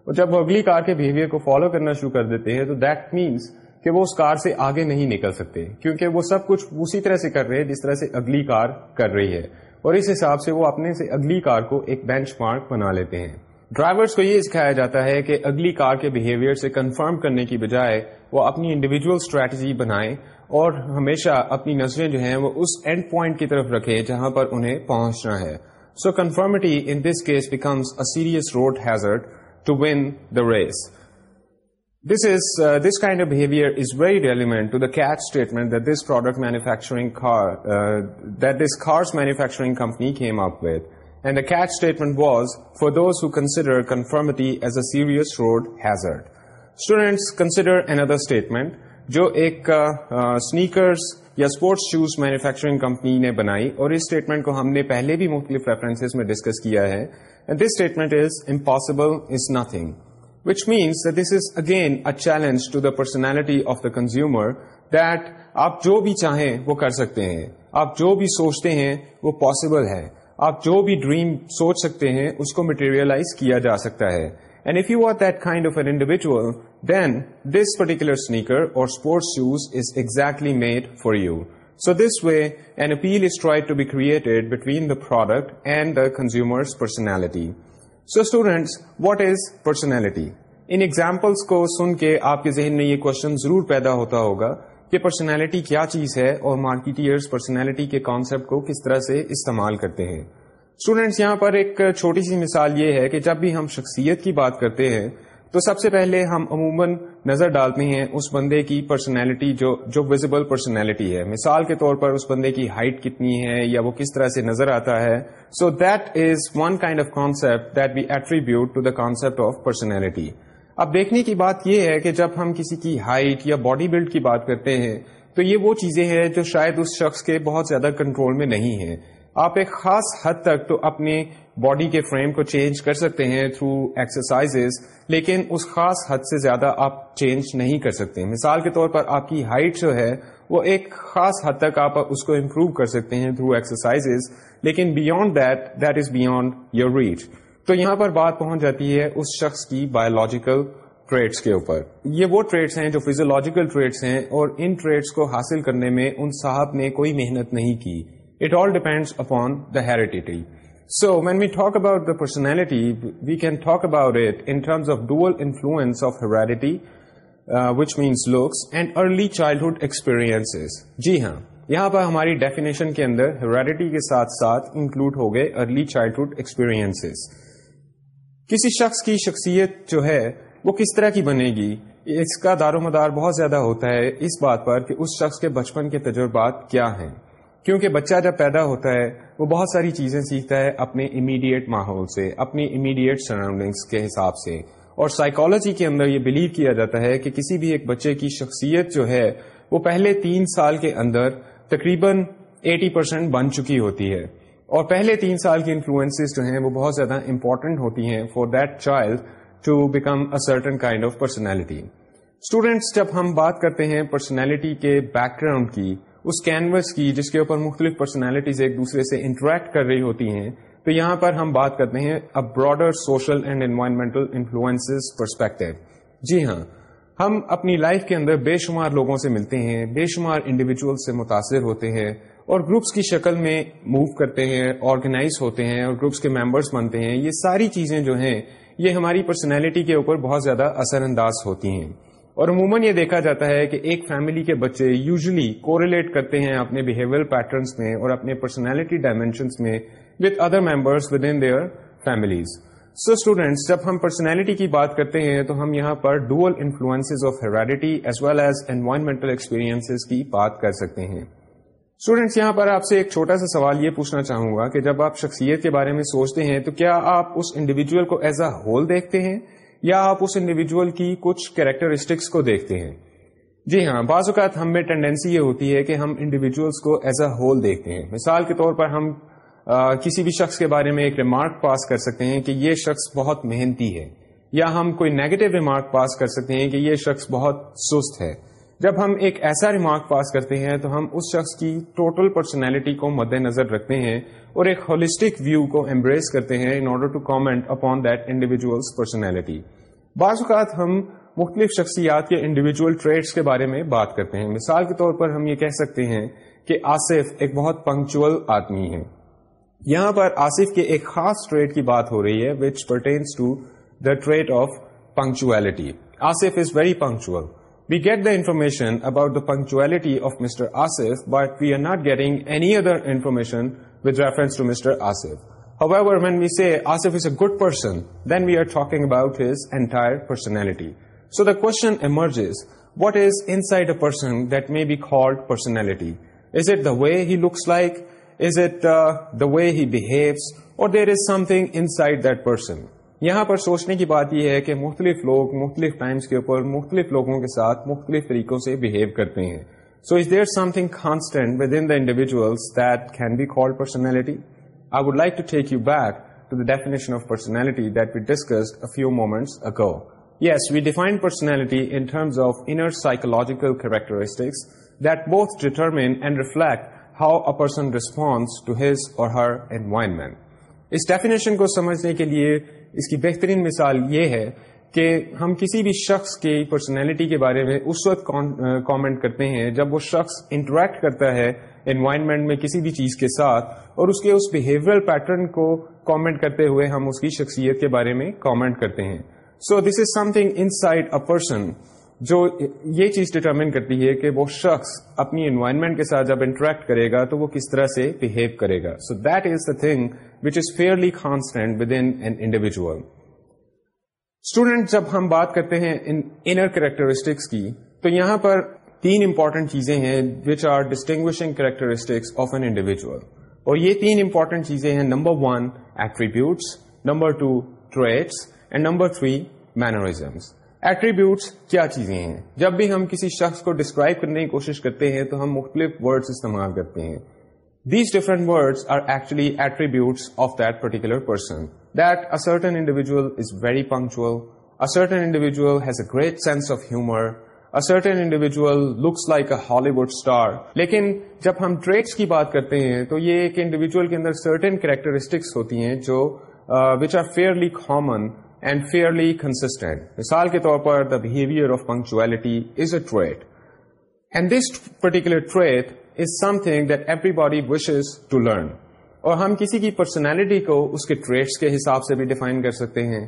اور جب وہ اگلی کار کے بہیویئر کو فالو کرنا شروع کر دیتے ہیں تو دیٹ مینس کہ وہ اس کار سے آگے نہیں نکل سکتے کیونکہ وہ سب کچھ اسی طرح سے کر رہے ہیں جس طرح سے اگلی کار کر رہی ہے اور اس حساب سے وہ اپنے سے اگلی کار کو ایک بینچ مارک بنا لیتے ہیں ڈرائیورز کو یہ سکھایا جاتا ہے کہ اگلی کار کے بہیویئر سے کنفرم کرنے کی بجائے وہ اپنی انڈیویجل اسٹریٹجی بنائیں اور ہمیشہ اپنی نظریں جو ہیں وہ اس اینڈ پوائنٹ کی طرف رکھے جہاں پر انہیں پہنچنا ہے so conformity in this case becomes a serious road to one the race this is this kind of behaviour is very relevant to the catch statement this product manufacturing that is cars manufacturing company کے catch statement was for those who consider conformity as a serious road hazard students consider an other statement جو ایک سنیکرز یا اسپورٹس شوز مینوفیکچرنگ کمپنی نے بنا اور اس اسٹیٹمنٹ کو ہم نے پہلے بھی مختلف ریفرنس میں ڈسکس کیا ہے this statement is impossible is nothing which means this is again a challenge to the personality of the consumer چاہیں وہ کر سکتے ہیں آپ جو بھی سوچتے ہیں وہ پاسبل ہے آپ جو بھی ڈریم سوچ سکتے ہیں اس کو مٹیریلائز کیا جا سکتا ہے and if you are that kind of an individual then this particular sneaker or sports shoes is exactly made for you so this way an appeal is try to be created between the product and the consumers personality so students what is personality in examples کو سن کے آپ کے ذہن میں یہ کوشچن ضرور پیدا ہوتا ہوگا کہ پرسنالٹی کیا چیز ہے اور مارکیٹرس پرسنالٹی کے کانسیپٹ کو کس طرح سے استعمال کرتے ہیں اسٹوڈینٹس یہاں پر ایک چھوٹی سی مثال یہ ہے کہ جب بھی ہم شخصیت کی بات کرتے ہیں تو سب سے پہلے ہم عموماً نظر ڈالتے ہیں اس بندے کی پرسنالٹی جو جو وزبل پرسنالٹی ہے مثال کے طور پر اس بندے کی ہائٹ کتنی ہے یا وہ کس طرح سے نظر آتا ہے so that is one kind of concept that we attribute to the concept of personality اب دیکھنے کی بات یہ ہے کہ جب ہم کسی کی ہائٹ یا باڈی بلڈ کی بات کرتے ہیں تو یہ وہ چیزیں ہیں جو شاید اس شخص کے بہت زیادہ کنٹرول میں نہیں ہیں آپ ایک خاص حد تک تو اپنے باڈی کے فریم کو چینج کر سکتے ہیں تھرو ایکسرسائز لیکن اس خاص حد سے زیادہ آپ چینج نہیں کر سکتے مثال کے طور پر آپ کی ہائٹ جو ہے وہ ایک خاص حد تک آپ اس کو امپروو کر سکتے ہیں تھرو ایکسرسائز لیکن beyond that that is beyond your reach تو یہاں پر بات پہنچ جاتی ہے اس شخص کی بایولوجیکل ٹریڈس کے اوپر یہ وہ ٹریڈس ہیں جو فیزولوجیکل ٹریڈس ہیں اور ان ٹریڈس کو حاصل کرنے میں ان صاحب نے کوئی محنت نہیں کی it all about it the terms so when we of about personality we can talk about early childhood experience جی ہاں یہاں پر ہماری ڈیفینیشن کے اندر ہیریڈیٹی کے ساتھ ساتھ انکلوڈ ہو گئے ارلی چائلڈہڈ ایکسپیرئنس کسی شخص کی شخصیت جو ہے وہ کس طرح کی بنے گی اس کا دار و مدار بہت زیادہ ہوتا ہے اس بات پر کہ اس شخص کے بچپن کے تجربات کیا ہیں کیونکہ بچہ جب پیدا ہوتا ہے وہ بہت ساری چیزیں سیکھتا ہے اپنے امیڈیٹ ماحول سے اپنی امیڈیٹ سراؤنڈنگس کے حساب سے اور سائیکالوجی کے اندر یہ بلیو کیا جاتا ہے کہ کسی بھی ایک بچے کی شخصیت جو ہے وہ پہلے تین سال کے اندر تقریباً ایٹی پرسینٹ بن چکی ہوتی ہے اور پہلے تین سال کی انفلوئنس جو ہیں وہ بہت زیادہ امپورٹنٹ ہوتی ہیں for that child to become a certain kind of personality students جب ہم بات کرتے ہیں پرسنالٹی کے بیک گراؤنڈ کی اس کینوس کی جس کے اوپر مختلف پرسنالٹیز ایک دوسرے سے انٹریکٹ کر رہی ہوتی ہیں تو یہاں پر ہم بات کرتے ہیں broader social and environmental perspective جی ہاں ہم اپنی لائف کے اندر بے شمار لوگوں سے ملتے ہیں بے شمار انڈیویجول سے متاثر ہوتے ہیں اور گروپس کی شکل میں موو کرتے ہیں آرگنائز ہوتے ہیں اور گروپس کے ممبرس بنتے ہیں یہ ساری چیزیں جو ہیں یہ ہماری پرسنالٹی کے اوپر بہت زیادہ اثر انداز ہوتی ہیں اور عموماً یہ دیکھا جاتا ہے کہ ایک فیملی کے بچے یوزلی کوریلیٹ کرتے ہیں اپنے بہیویئر پیٹرنس میں اور اپنے پرسنالٹی ڈائمینشنس میں with other members within their families so students جب ہم پرسنالٹی کی بات کرتے ہیں تو ہم یہاں پر dual influence of heredity as well as environmental experience کی بات کر سکتے ہیں اسٹوڈینٹس یہاں پر آپ سے ایک چھوٹا سا سوال یہ پوچھنا چاہوں گا کہ جب آپ شخصیت کے بارے میں سوچتے ہیں تو کیا آپ اس انڈیویجل کو ایز اے ہول دیکھتے ہیں یا آپ اس انڈیویجل کی کچھ کیریکٹرسٹکس کو دیکھتے ہیں جی ہاں بعض اوقات ہم میں ٹینڈینسی یہ ہوتی ہے کہ ہم انڈیویجلس کو ایز اے ہول دیکھتے ہیں مثال کے طور پر ہم آ, کسی بھی شخص کے بارے میں ایک ریمارک پاس کر سکتے ہیں کہ یہ شخص بہت محنتی ہے یا ہم کوئی نیگیٹو ریمارک پاس کر سکتے ہیں کہ یہ شخص بہت سست ہے جب ہم ایک ایسا ریمارک پاس کرتے ہیں تو ہم اس شخص کی ٹوٹل پرسنالٹی کو مد نظر رکھتے ہیں اور ایک ہولسٹک ویو کو ایمبریس کرتے ہیں in order to comment upon that individual personality بعض اوقات ہم مختلف شخصیات کے انڈیویجل ٹریڈس کے بارے میں بات کرتے ہیں مثال کے طور پر ہم یہ کہہ سکتے ہیں کہ آصف ایک بہت پنکچل آدمی ہے یہاں پر آصف کے ایک خاص ٹریڈ کی بات ہو رہی ہے which pertains to the trait of punctuality Asif is very punctual We get the information about the punctuality of Mr. Asif, but we are not getting any other information with reference to Mr. Asif. However, when we say Asif is a good person, then we are talking about his entire personality. So the question emerges, what is inside a person that may be called personality? Is it the way he looks like? Is it uh, the way he behaves? Or there is something inside that person? یہاں پر سوچنے کی بات یہ ہے کہ مختلف لوگ مختلف ٹائمز کے اوپر مختلف لوگوں کے ساتھ مختلف طریقوں سے بہیو کرتے ہیں so is there something there within the individuals that can be personality I would like to take you back to the definition of personality that we discussed moments ago yes we define personality in terms of inner psychological characteristics that both determine and reflect how a person responds to his or her environment اس ڈیفینیشن کو سمجھنے کے لیے اس کی بہترین مثال یہ ہے کہ ہم کسی بھی شخص کے پرسنالٹی کے بارے میں اس وقت کامنٹ کرتے ہیں جب وہ شخص انٹریکٹ کرتا ہے انوائرمنٹ میں کسی بھی چیز کے ساتھ اور اس کے اس بہیویئر پیٹرن کو کامنٹ کرتے ہوئے ہم اس کی شخصیت کے بارے میں کامنٹ کرتے ہیں so this is something inside a person جو یہ چیز ڈٹرمن کرتی ہے کہ وہ شخص اپنی انوائرمنٹ کے ساتھ جب انٹریکٹ کرے گا تو وہ کس طرح سے بہیو کرے گا so that is the thing which is fairly constant within individual student جب ہم بات کرتے ہیں انر کریکٹرسٹکس کی تو یہاں پر تین امپورٹنٹ چیزیں ہیں which are distinguishing characteristics of an individual اور یہ تین امپورٹنٹ چیزیں ہیں number one attributes number two traits and number three mannerisms attributes کیا چیزیں ہیں جب بھی ہم کسی شخص کو ڈسکرائب کرنے کی کوشش کرتے ہیں تو ہم مختلف ورڈس استعمال کرتے ہیں these different words are actually attributes of that particular person that a certain individual is very punctual a certain individual has a great sense of humour a certain individual looks like a Hollywood star لیکن جب ہم ٹریٹس کی بات کرتے ہیں تو یہ ایک انڈیویجل کے اندر سرٹن کریکٹرسٹکس ہوتی ہیں جو which are fairly common and fairly constant مثال کے طور پر the behaviour of punctuality is a trait and this particular trait is something that everybody wishes to learn اور ہم کسی کی پرسنالٹی کو اس کے ٹریٹس کے حساب سے بھی ڈیفائن کر سکتے ہیں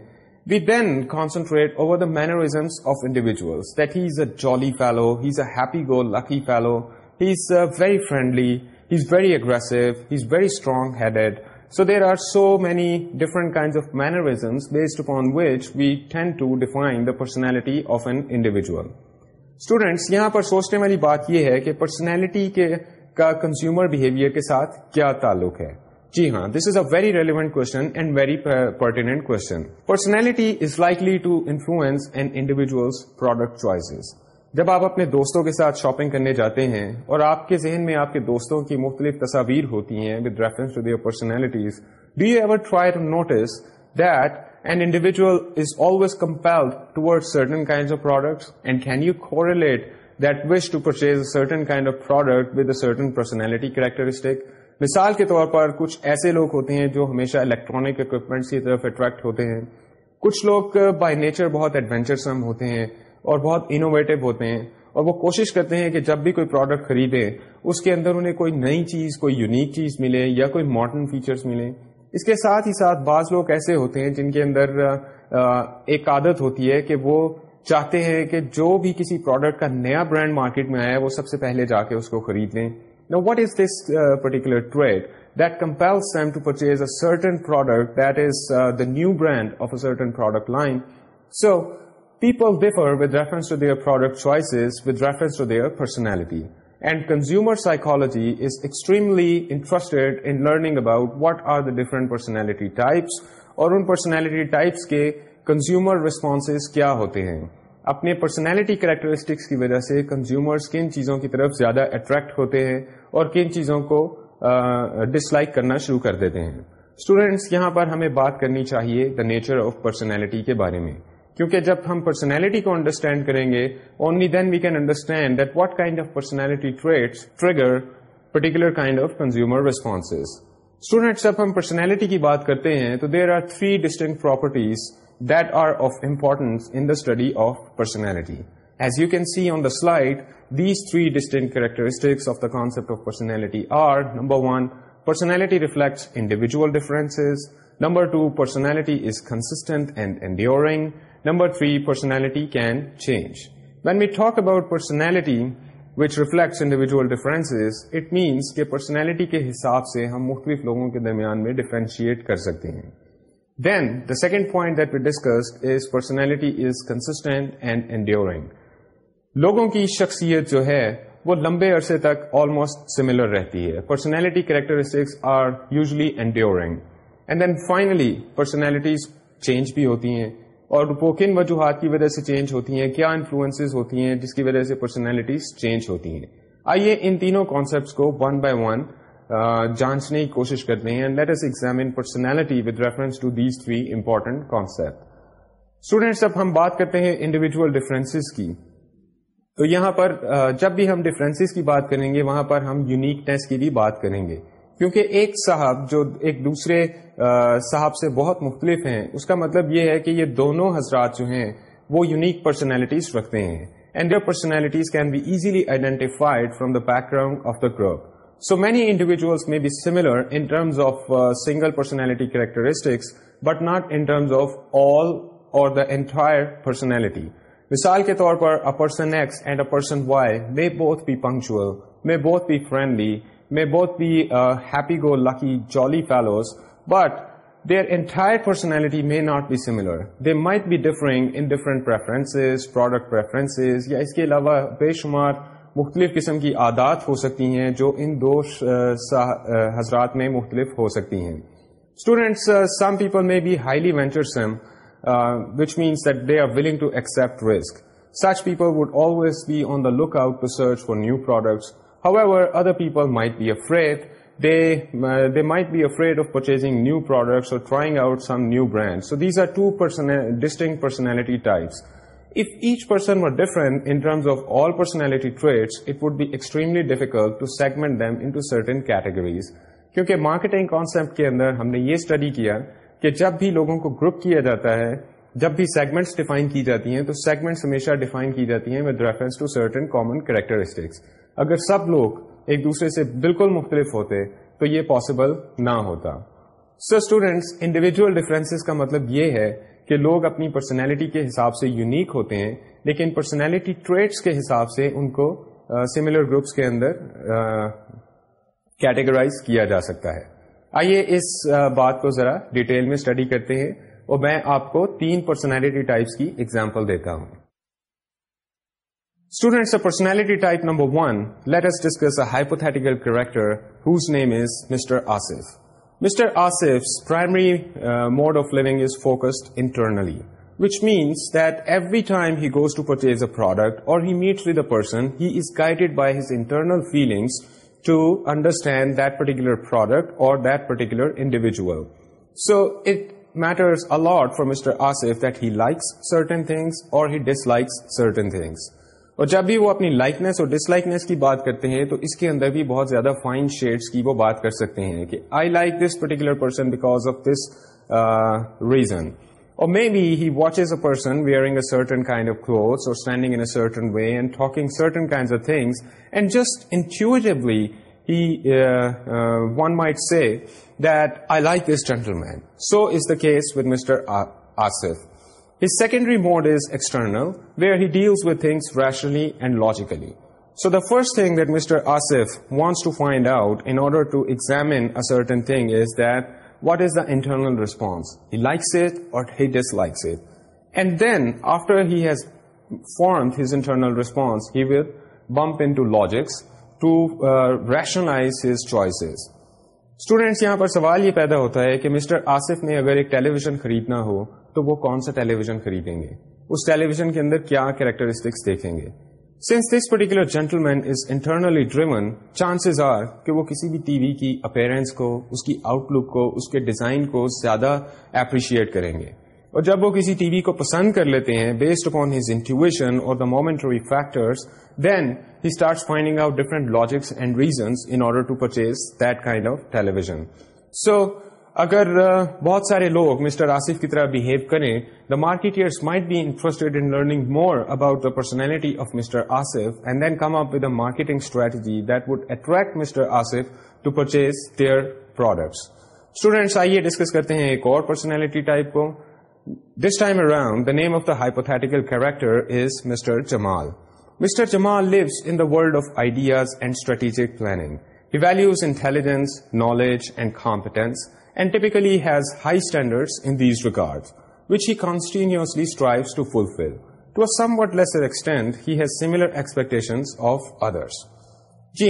we then concentrate over the mannerisms of individuals that he is a jolly fellow he is a happy go lucky fellow he is very friendly he is very aggressive he is very strong headed so there are so many different کا personality of an individual students یہاں پر سوچنے والی بات یہ ہے کہ پرسنالٹی کا کنزیومر بہیویئر کے ساتھ کیا تعلق ہے جی ہاں this is a very relevant question and very varied question personality is likely to influence and individuals product choices جب آپ اپنے دوستوں کے ساتھ شاپنگ کرنے جاتے ہیں اور آپ کے ذہن میں آپ کے دوستوں کی مختلف تصاویر ہوتی ہیں with reference to their personalities do you ever try to notice that and can you correlate that wish to purchase certain kind of product with a certain personality characteristic مثال کے طور پر کچھ ایسے لوگ ہوتے ہیں جو ہمیشہ الیکٹرانک اکوپمنٹس کی طرف اٹریکٹ ہوتے ہیں کچھ لوگ بائی نیچر بہت ایڈوینچرسم ہوتے ہیں اور بہت انوویٹو ہوتے ہیں اور وہ کوشش کرتے ہیں کہ جب بھی کوئی پروڈکٹ خریدیں اس کے اندر انہیں کوئی نئی چیز کوئی یونیک چیز ملے یا کوئی ماڈرن فیچرز ملے اس کے ساتھ ہی ساتھ بعض لوگ ایسے ہوتے ہیں جن کے اندر ایک عادت ہوتی ہے کہ وہ چاہتے ہیں کہ جو بھی کسی پروڈکٹ کا نیا برانڈ مارکیٹ میں آیا وہ سب سے پہلے جا کے اس کو خرید لیں نا what is this particular trait that to purchase a certain product that is the new brand of a certain product line so پیپلینسر personality and کنزیومرسنٹی اور اپنے پرسنالٹی کریکٹرسٹکس کی وجہ سے کنزیومرز کن چیزوں کی طرف زیادہ اٹریکٹ ہوتے ہیں اور کن چیزوں کو ڈس لائک کرنا شروع کر دیتے ہیں اسٹوڈینٹس یہاں پر ہمیں بات کرنی چاہیے دا نیچر آف پرسنالٹی کے بارے میں کیونکہ جب ہم پرسنالٹی کو انڈرسٹینڈ کریں گے only then we can understand that what kind of personality traits trigger particular kind of consumer responses students جب ہم پرسنالٹی کی بات کرتے ہیں تو there are three distinct properties that are of importance in the study of personality as you can see on the slide these three distinct characteristics of the concept of personality are number one personality reflects individual differences number two personality is constant and endure number three personality can change when we talk about personality personality کے حساب سے ہم مختلف لوگوں کے درمیان میں کر سکتے ہیں لوگوں کی شخصیت جو ہے وہ لمبے عرصے تک آلموسٹ سملر رہتی ہے personality characteristics are usually change بھی ہوتی ہیں اور وہ کن وجوہات کی وجہ سے چینج ہوتی ہیں کیا انفلوئنس ہوتی ہیں جس کی وجہ سے پرسنالٹیز چینج ہوتی ہیں آئیے ان تینوں کانسیپٹس کو ون بائی ون جانچنے کی کوشش کرتے ہیں let's examine personality with reference to these three important concept students اب ہم بات کرتے ہیں انڈیویجل ڈفرینس کی تو یہاں پر جب بھی ہم ڈفرینس کی بات کریں گے وہاں پر ہم یونیکنیس کی بھی بات کریں گے کیونکہ ایک صاحب جو ایک دوسرے صاحب سے بہت مختلف ہیں اس کا مطلب یہ ہے کہ یہ دونوں حضرات جو ہیں وہ یونیک پرسنالٹیز رکھتے ہیں and their personalities can be easily identified from the background of the group so many individuals may be similar in terms of single personality characteristics but not in terms of all اور دا انٹائر پرسنالٹی مثال کے طور پر a person X and a person Y may both be punctual may both be friendly may both be happy go lucky jolly fellows but their entire personality may not be similar they might be differing in different product یا اس کے علاوہ بے شمار مختلف قسم کی عادات ہو سکتی ہیں جو ان دو حضرات میں مختلف ہو سکتی ہیں اسٹوڈینٹس سم پیپل میں بھی highly venturesome means that they are willing to accept risk such people would always be on the look out to search for new products However, other people might be afraid. They, uh, they might be afraid of purchasing new products or trying out some new brands. So these are two personal, distinct personality types. If each person were different in terms of all personality traits, it would be extremely difficult to segment them into certain categories. کیونکہ مارکیٹنگ کانسیپٹ کے اندر ہم نے یہ اسٹڈی کیا کہ جب بھی لوگوں کو گروپ کیا جاتا ہے جب بھی سیگمنٹس ڈیفائن کی جاتی ہیں تو سیگمنٹس ہمیشہ ڈیفائن کی جاتی ہیں with reference to certain common characteristics اگر سب لوگ ایک دوسرے سے بالکل مختلف ہوتے تو یہ پاسبل نہ ہوتا سر اسٹوڈینٹس انڈیویجل ڈفرینس کا مطلب یہ ہے کہ لوگ اپنی پرسنالٹی کے حساب سے یونیک ہوتے ہیں لیکن پرسنالٹی ٹریٹس کے حساب سے ان کو سملر uh, گروپس کے اندر کیٹیگرائز uh, کیا جا سکتا ہے آئیے اس بات کو ذرا ڈیٹیل میں اسٹڈی کرتے ہیں اور میں آپ کو تین پرسنالٹی ٹائپس کی ایگزامپل دیتا ہوں Students, the personality type number 1, let us discuss a hypothetical character whose name is Mr. Asif. Mr. Asif's primary uh, mode of living is focused internally, which means that every time he goes to purchase a product or he meets with a person, he is guided by his internal feelings to understand that particular product or that particular individual. So it matters a lot for Mr. Asif that he likes certain things or he dislikes certain things. اور جب بھی وہ اپنی لائکنیس اور ڈس لائکنیس کی بات کرتے ہیں تو اس کے اندر بھی بہت زیادہ فائن شیڈس کی وہ بات کر سکتے ہیں کہ I like this particular person because of this reason اور may be he watches a person wearing a certain kind of clothes اور standing in certain way and talking certain kind of things and just intuitively he one might say that I like this gentleman so is the case with Mr Asif سوال یہ پیدا ہوتا ہے کہ مسٹر آسف نے اگر ایک ٹیلی ویژن خریدنا ہو تو وہ کون سا ٹیلی ویژن خریدیں گے اس ٹیلی ویژن کے اندر کیا کیریکٹرسٹکس دیکھیں گے since this particular gentleman is internally driven chances are کہ وہ کسی بھی ٹی وی کی اپیرنس کو اس کی آؤٹ لک کو اس کے ڈیزائن کو زیادہ اپریشیٹ کریں گے اور جب وہ کسی ٹی وی کو پسند کر لیتے ہیں based upon his intuition or the momentary factors then he start finding out different logics and reasons in order to purchase that kind of television so اگر بہت سارے لوگ مسٹر آصف کی طرح بہیو کریں the marketers might be interested in learning more about the personality of Mr Asif and then come up with a marketing strategy that would attract Mr Asif to purchase their products students آئیے ڈسکس کرتے ہیں ایک اور پرسنالٹی ٹائپ کو this time around the name of the hypothetical character is Mr Jamal Mr Jamal in the world of ideas and strategic planning he values intelligence knowledge and competence جی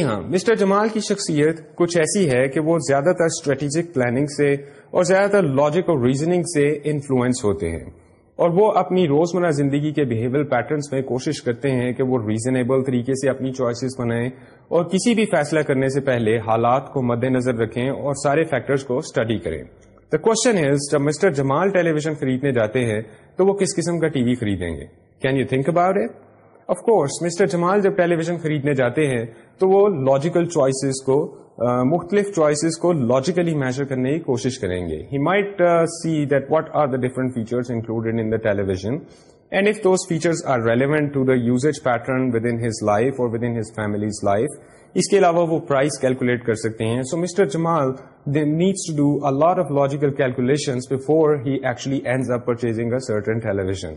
ہاں مسٹر جمال کی شخصیت کچھ ایسی ہے کہ وہ زیادہ تر اسٹریٹجک پلاننگ سے اور زیادہ تر لاجک اور ریزننگ سے انفلوئنس ہوتے ہیں اور وہ اپنی روزمرہ زندگی کے بہیویئر پیٹرنس میں کوشش کرتے ہیں کہ وہ ریزنیبل طریقے سے اپنی چوائسیز بنائیں اور کسی بھی فیصلہ کرنے سے پہلے حالات کو مد نظر رکھیں اور سارے فیکٹرز کو اسٹڈی کریں دا کوشچن از جب مسٹر جمال ٹیلی ویژن خریدنے جاتے ہیں تو وہ کس قسم کا ٹی وی خریدیں گے can you think about it of course Mr Jamal جب ٹیلی ویژن خریدنے جاتے ہیں تو وہ لاجیکل چوائسیز کو uh, مختلف چوائسیز کو لاجیکلی میجر کرنے کی کوشش کریں گے he might see that what are the different feature included in the انزن and if those features are relevant to the usage pattern within his life اور with in his families life اس کے علاوہ وہ پرائز کیلکولیٹ کر سکتے ہیں so Mr Jamal then needs to do a lot of logical calculations before he actually ends up purchasing certain television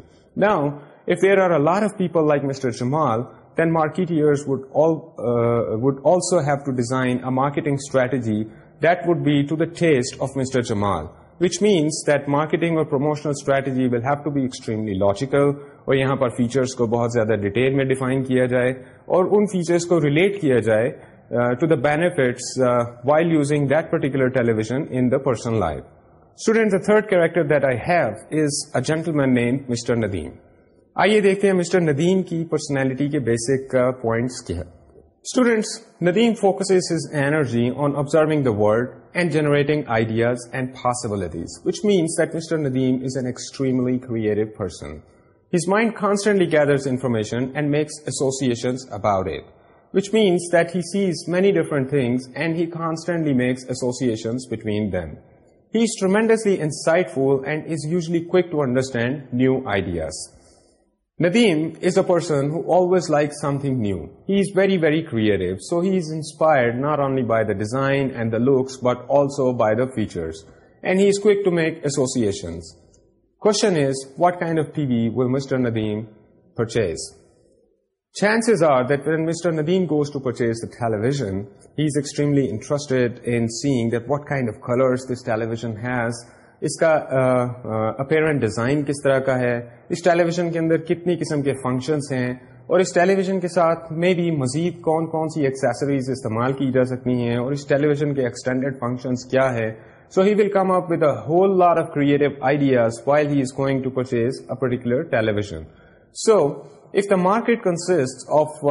if there are a lot of people like Jamal test آجیکل features کو بہتل ڈائن اور ان فیچرس کو ریلیٹفٹن تھرکٹرزم آئیے دیکھتے ہیں مسٹر ندیم کی پرسنالٹی کے بیسک پوائنٹس کیا ہے students Nadeem focus his energy on observing the world and generating ideas and possibilities which means that Mr Nadeem is an extremely creative person his mind constantly gathers information and makes association about it which means that he sees many different things and he constantly makes association between them he is tremendously insightful and is usually quick to understand new ideas Nadeem is a person who always likes something new. He is very, very creative, so he is inspired not only by the design and the looks, but also by the features. And he is quick to make associations. Question is, what kind of TV will Mr. Nadeem purchase? Chances are that when Mr. Nadeem goes to purchase the television, he is extremely interested in seeing that what kind of colors this television has, اس کا اپیرنٹ ڈیزائن کس طرح کا ہے اس ٹیلی ویژن کے اندر کتنی قسم کے فنکشنس ہیں اور اس ٹیلی ویژن کے ساتھ میں بھی مزید کون کون سی ایکسیسریز استعمال کی جا سکتی ہیں اور اس ٹیلی ویژن کے ایکسٹینڈیڈ فنکشنس کیا ہے so he will come up with whole lot of creative ideas while he is going to purchase particular television so the market consist of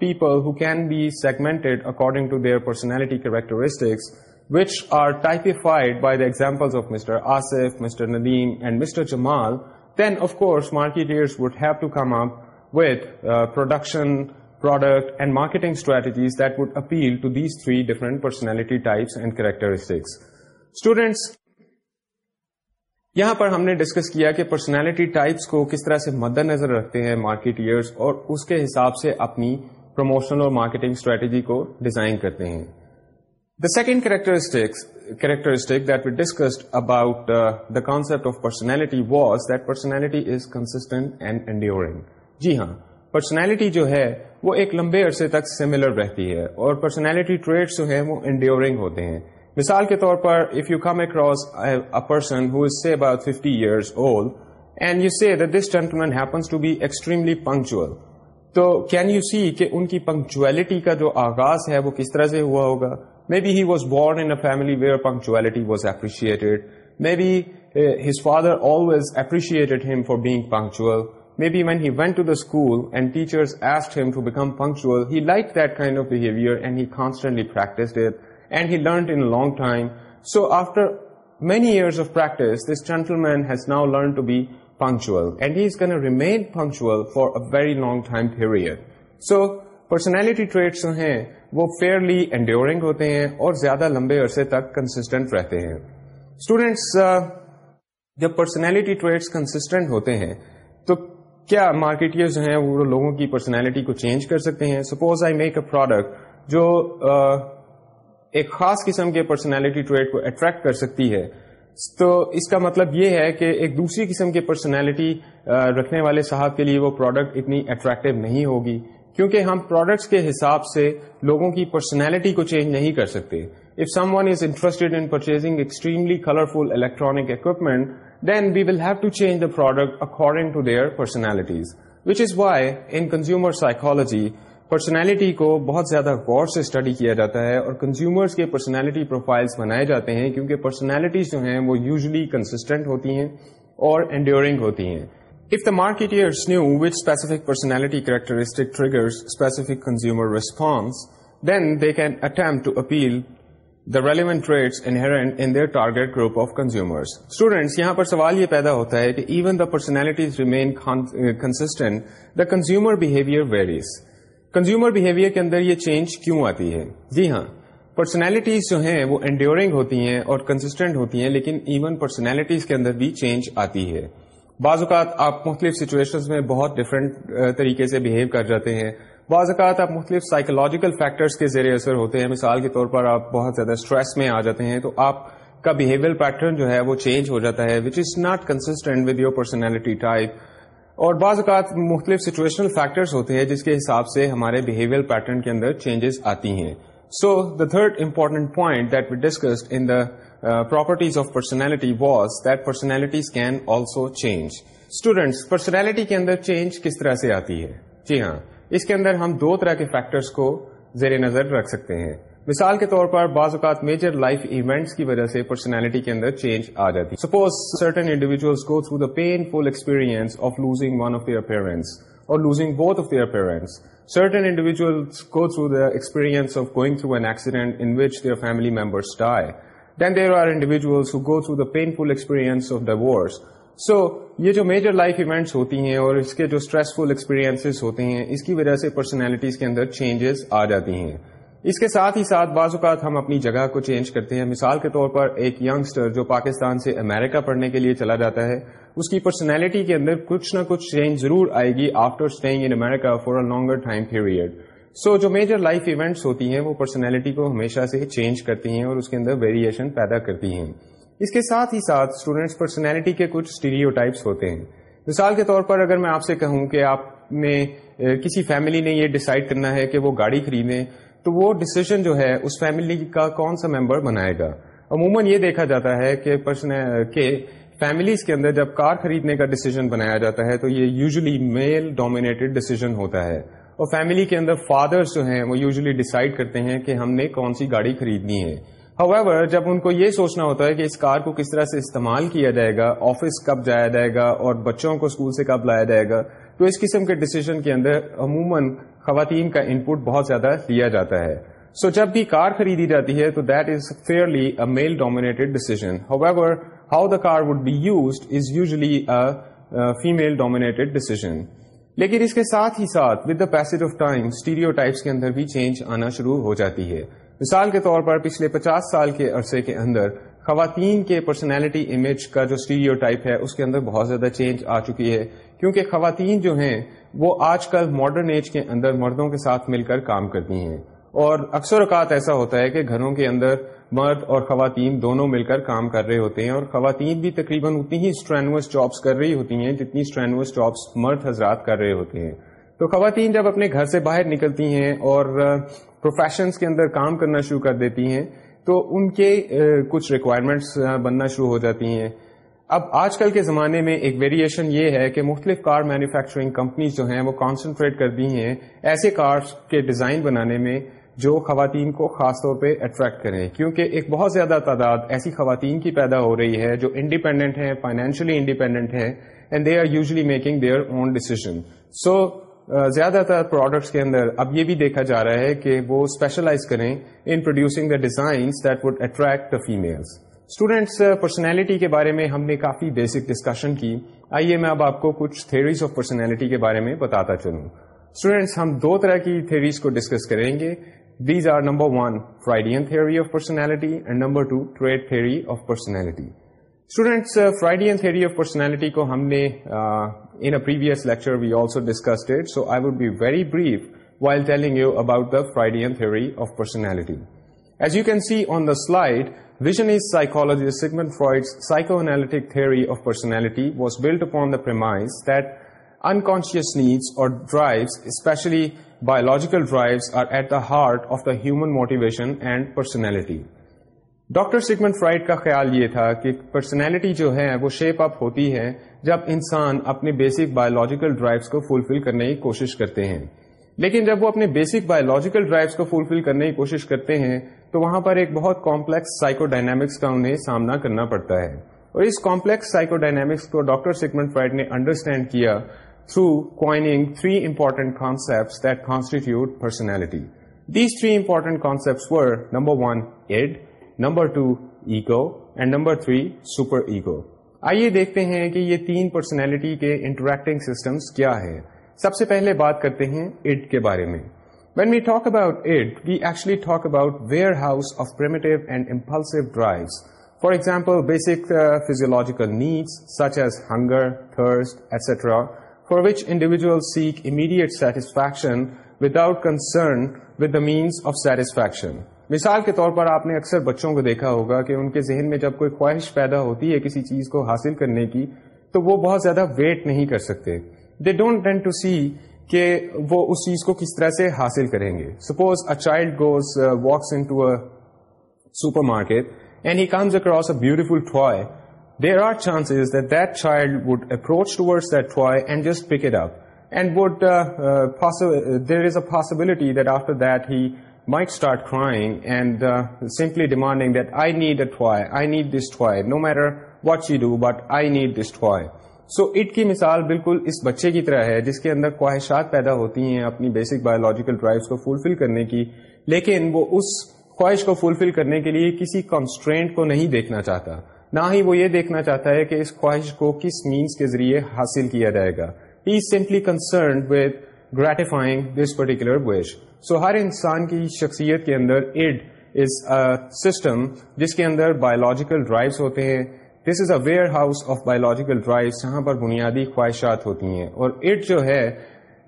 people who can be segmented according to their personality characteristics which are typified by the examples of Mr Asif Mr Nadeem and Mr Jamal then of course marketers would have to come up with production strategies that would appeal to these three different personality types and characteristics students یہاں پر ہم نے ڈسکس کیا کہ پرسنالٹی ٹائپس کو کس طرح سے مد نظر رکھتے ہیں مارکیٹرس اور اس کے حساب سے اپنی پروموشنل اور مارکیٹنگ اسٹریٹجی کو ڈیزائن کرتے ہیں The second characteristics characteristic that we discussed about uh, the concept of personality was that personality is consistent and enduring. جی ہاں پرسنالٹی جو ہے وہ ایک لمبے عرصے تک سیملر رہتی ہے اور پرسنالٹی ٹریٹ جو ہیں وہ انڈیورگ ہوتے ہیں مثال کے طور پر if you come a across fifty years old and you see the this man happen extremely punctual تو کین یو سی کہ ان کی پنکچولیٹی کا جو آغاز ہے وہ کس طرح سے ہوا ہوگا Maybe he was born in a family where punctuality was appreciated. Maybe eh, his father always appreciated him for being punctual. Maybe when he went to the school and teachers asked him to become punctual, he liked that kind of behavior and he constantly practiced it. And he learned in a long time. So after many years of practice, this gentleman has now learned to be punctual. And he's going to remain punctual for a very long time period. So personality traits hain وہ فیئرلی انڈیورنگ ہوتے ہیں اور زیادہ لمبے عرصے تک کنسسٹنٹ رہتے ہیں اسٹوڈینٹس جب پرسنالٹی ٹریٹس کنسسٹنٹ ہوتے ہیں تو کیا مارکیٹ جو ہیں وہ لوگوں کی پرسنالٹی کو چینج کر سکتے ہیں suppose I make a product جو ایک خاص قسم کے پرسنالٹی ٹریٹ کو اٹریکٹ کر سکتی ہے تو اس کا مطلب یہ ہے کہ ایک دوسری قسم کے پرسنالٹی رکھنے والے صاحب کے لیے وہ پروڈکٹ اتنی اٹریکٹو نہیں ہوگی کیونکہ ہم پروڈکٹس کے حساب سے لوگوں کی پرسنالٹی کو چینج نہیں کر سکتے if someone is interested in purchasing extremely colourful electronic equipment then we will have to change the product according to their personalities which is why in consumer psychology personality کو بہت زیادہ غور سے اسٹڈی کیا جاتا ہے اور کنزیومرس کے پرسنالٹی پروفائلس بنائے جاتے ہیں کیونکہ پرسنالٹیز جو ہیں وہ یوزلی کنسسٹنٹ ہوتی ہیں اور انڈیورنگ ہوتی ہیں If the marketeers knew which specific personality characteristic triggers specific consumer response, then they can attempt to appeal the relevant traits inherent in their target group of consumers. Students, یہاں پر سوال یہ پیدا ہوتا ہے کہ even the personalities remain consistent, the consumer behavior varies. Consumer behavior کے اندر یہ change کیوں آتی ہے جی ہاں پرسنالٹیز جو ہیں وہ انڈیورنگ ہوتی ہیں اور کنسٹینٹ ہوتی ہیں لیکن ایون پرسنالٹیز کے اندر بھی چینج آتی ہے بعض اوقات آپ مختلف سچویشنز میں بہت ڈفرینٹ طریقے سے بہیو کر جاتے ہیں بعض اوقات آپ مختلف سائیکولوجیکل فیکٹرز کے زیر اثر ہوتے ہیں مثال کے طور پر آپ بہت زیادہ اسٹریس میں آ جاتے ہیں تو آپ کا بہیویئر پیٹرن جو ہے وہ چینج ہو جاتا ہے which is not consistent with your personality type اور بعض اوقات مختلف سچویشنل فیکٹرز ہوتے ہیں جس کے حساب سے ہمارے بہیویئر پیٹرن کے اندر چینجز آتی ہیں so the third important point that we discussed in the properties of personality was that personalities can also change students personality کے اندر چینج کس طرح سے آتی ہے جی ہاں اس کے اندر ہم دو طرح کے کو زیر نظر رکھ سکتے ہیں مثال کے طور پر بعض اوقات میجر لائف ایونٹس کی وجہ سے پرسنالٹی کے اندر چینج آ جاتی ہے suppose certain individual go through the painful experience of losing one of their parents اور losing both of their parents certain individuals go through the experience of going through an accident which their family members die then there are individuals go go the the painful of of divorce. So یہ جو میجر لائف ایونٹس ہوتی ہیں اور اس کے جو اسٹریسفل experiences ہوتے ہیں اس کی وجہ سے پرسنالٹیز کے اندر چینجز آ جاتی ہیں اس کے ساتھ ہی ساتھ بعض اوقات ہم اپنی جگہ کو چینج کرتے ہیں مثال کے طور پر ایک یگسٹر جو پاکستان سے امیرکا پڑھنے کے لیے چلا جاتا ہے اس کی پرسنالٹی کے اندر کچھ نہ کچھ چینج ضرور آئے گی after staying in America for a longer time period so جو میجر لائف ایونٹس ہوتی ہیں وہ پرسنالٹی کو ہمیشہ سے چینج کرتی ہیں اور اس کے اندر ویریشن پیدا کرتی ہیں اس کے ساتھ ہی ساتھ اسٹوڈینٹس پرسنالٹی کے کچھ اسٹیریو ٹائپس ہوتے ہیں مثال کے طور پر اگر میں آپ سے کہوں کہ آپ میں کسی فیملی نے یہ ڈیسائیڈ کرنا ہے کہ وہ گاڑی خریدیں تو وہ ڈسیزن جو ہے اس فیملی کا کون سا ممبر بنائے گا عموماً یہ دیکھا جاتا ہے کہ پرسن کے فیملیز کے اندر جب کار خریدنے کا ڈسیزن بنایا جاتا ہے تو یہ یوزلی میل ڈومینیٹڈ ڈسیزن ہوتا ہے اور فیملی کے اندر فادر جو ہیں وہ یوزلی ڈسائڈ کرتے ہیں کہ ہم نے کون سی گاڑی خریدنی ہے جب ان کو یہ سوچنا ہوتا ہے کہ اس کار کو کس طرح سے استعمال کیا جائے گا آفس کب جایا جائے گا اور بچوں کو اسکول سے کب لایا جائے گا تو اس قسم کے ڈیسیزن کے اندر عموماً خواتین کا ان پٹ بہت زیادہ لیا جاتا ہے سو so, جب بھی کار خریدی جاتی ہے تو that is fairly male dominated decision how the car would be used is usually female dominated decision لیکن اس کے ساتھ ہی ساتھ with the pace of time stereotypes کے اندر بھی چینج آنا شروع ہو جاتی ہے مثال کے طور پر پچھلے پچاس سال کے عرصے کے اندر خواتین کے پرسنالٹی امیج کا جو اسٹیریو ٹائپ ہے اس کے اندر بہت زیادہ چینج آ چکی ہے کیونکہ خواتین جو ہیں وہ آج کل ماڈرن ایج کے اندر مردوں کے ساتھ مل کر کام کرتی ہیں اور اکثر اوقات ایسا ہوتا ہے کہ گھروں کے اندر مرد اور خواتین دونوں مل کر کام کر رہے ہوتے ہیں اور خواتین بھی تقریباً اتنی ہی اسٹرینوس جابس کر رہی ہوتی ہیں جتنی اسٹرینوس جابس مرد حضرات کر رہے ہوتے ہیں تو خواتین جب اپنے گھر سے باہر نکلتی ہیں اور پروفیشنس کے اندر کام کرنا شروع کر دیتی ہیں تو ان کے کچھ ریکوائرمنٹس بننا شروع ہو جاتی ہیں اب آج کل کے زمانے میں ایک ویریشن یہ ہے کہ مختلف کار مینوفیکچرنگ کمپنیز جو ہیں وہ کانسنٹریٹ کر دی ہیں ایسے کارس کے ڈیزائن بنانے میں جو خواتین کو خاص طور پہ اٹریکٹ کریں کیونکہ ایک بہت زیادہ تعداد ایسی خواتین کی پیدا ہو رہی ہے جو انڈیپینڈنٹ ہیں فائنینشلی انڈیپینڈنٹ ہیں and they are usually making their own decision so زیادہ تر پروڈکٹس کے اندر اب یہ بھی دیکھا جا رہا ہے کہ وہ اسپیشلائز کریں in producing the designs that would attract the females students personality کے بارے میں ہم نے کافی بیسک ڈسکشن کی آئیے میں اب آپ کو کچھ تھیوریز آف پرسنالٹی کے بارے میں بتاتا چلوں اسٹوڈینٹس ہم دو طرح کی تھیریز کو ڈسکس کریں گے these are number one Freudian theory of personality and number two trait theory of personality students Freudian theory of personality کو ہم نے in a previous lecture we also discuss so I would be very brief while telling you about the Freudian theory of personality as you can see on the slide vision is psychology Sigmund Freud psychoanalytic theory of personality was build upon the prize that unconscious needs or drive especially biological drives are at the heart of the motivation doctor یہ تھا کہ پرسنالٹی جو ہے وہ شیپ اپ ہوتی ہے جب انسان اپنے بیسک بایولوجیکل ڈرائیوز کو فلفل کرنے کی کوشش کرتے ہیں لیکن جب وہ اپنے بیسک بایولوجیکل ڈرائیوز کو فلفل کرنے کی کوشش کرتے ہیں تو وہاں پر ایک بہت کمپلیکس سائیکو ڈائنامکس کا انہیں سامنا کرنا پڑتا ہے اور اس کمپلیکس سائیکو ڈائنامکس کو ڈاکٹر سیگمنٹ فرائڈ نے انڈرسٹینڈ کیا through coining three important concept personality کے انٹریکٹنگ کیا ہے سب سے پہلے بات کرتے ہیں ایڈ کے بارے میں when we talk about id we actually talk about warehouse of it and impulsive drive for example basic physiological needs such as hunger thirst etcetera concern satisfaction with means of satisfaction مثال کے طور پر آپ نے اکثر بچوں کو دیکھا ہوگا کہ ان کے ذہن میں جب کوئی خواہش پیدا ہوتی ہے کسی چیز کو حاصل کرنے کی تو وہ بہت زیادہ ویٹ نہیں کر سکتے they don't tend to see کہ وہ اس چیز کو کس طرح سے حاصل کریں گے suppose a child goes walks in supermarket and he comes across a beautiful toy there are chance that that child would approach toy and just pick it up and until there is a possibility simply demanding need destroy what she do but I need destroy so id کی مثال بالکل اس بچے کی طرح ہے جس کے اندر خواہشات پیدا ہوتی ہیں اپنی بیسک بایولوجیکل ڈرائیوس کو فلفل کرنے کی لیکن وہ اس خواہش کو فلفل کرنے کے لیے کسی کمسٹرینٹ کو نہیں دیکھنا چاہتا نہ ہی وہ یہ دیکھنا چاہتا ہے کہ اس خواہش کو کس مینس کے ذریعے حاصل کیا جائے گا he is simply concerned with gratifying this particular wish so ہر انسان کی شخصیت کے اندر اڈ از سسٹم جس کے اندر بایولوجیکل ڈرائیوس ہوتے ہیں this is a warehouse of biological drives جہاں پر بنیادی خواہشات ہوتی ہیں اور اڈ جو ہے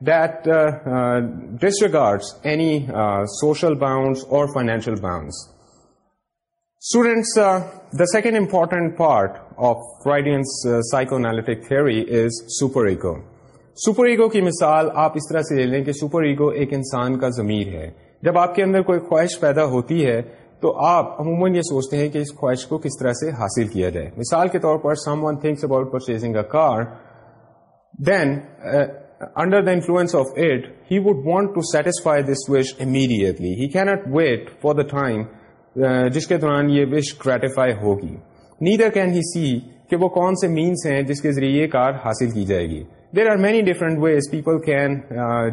that disregards any social bounds or financial bounds students the second important part of psychoanalytic theory is superego superego کی مثال آپ اس طرح سے لے لیں کہ سپر ایگو ایک انسان کا ضمیر ہے جب آپ کے اندر کوئی خواہش پیدا ہوتی ہے تو آپ عموماً یہ سوچتے ہیں کہ اس خواہش کو کس طرح سے حاصل کیا جائے مثال کے طور پر someone about purchasing a car then under the influence of it he would want to satisfy this wish immediately he can not wait for the time جس کے دوران یہ وش گریٹیفائی ہوگی نیدر کین ہی سی کہ وہ کون سے مینس ہیں جس کے ذریعے یہ کار حاصل کی جائے گی there are many different ways people can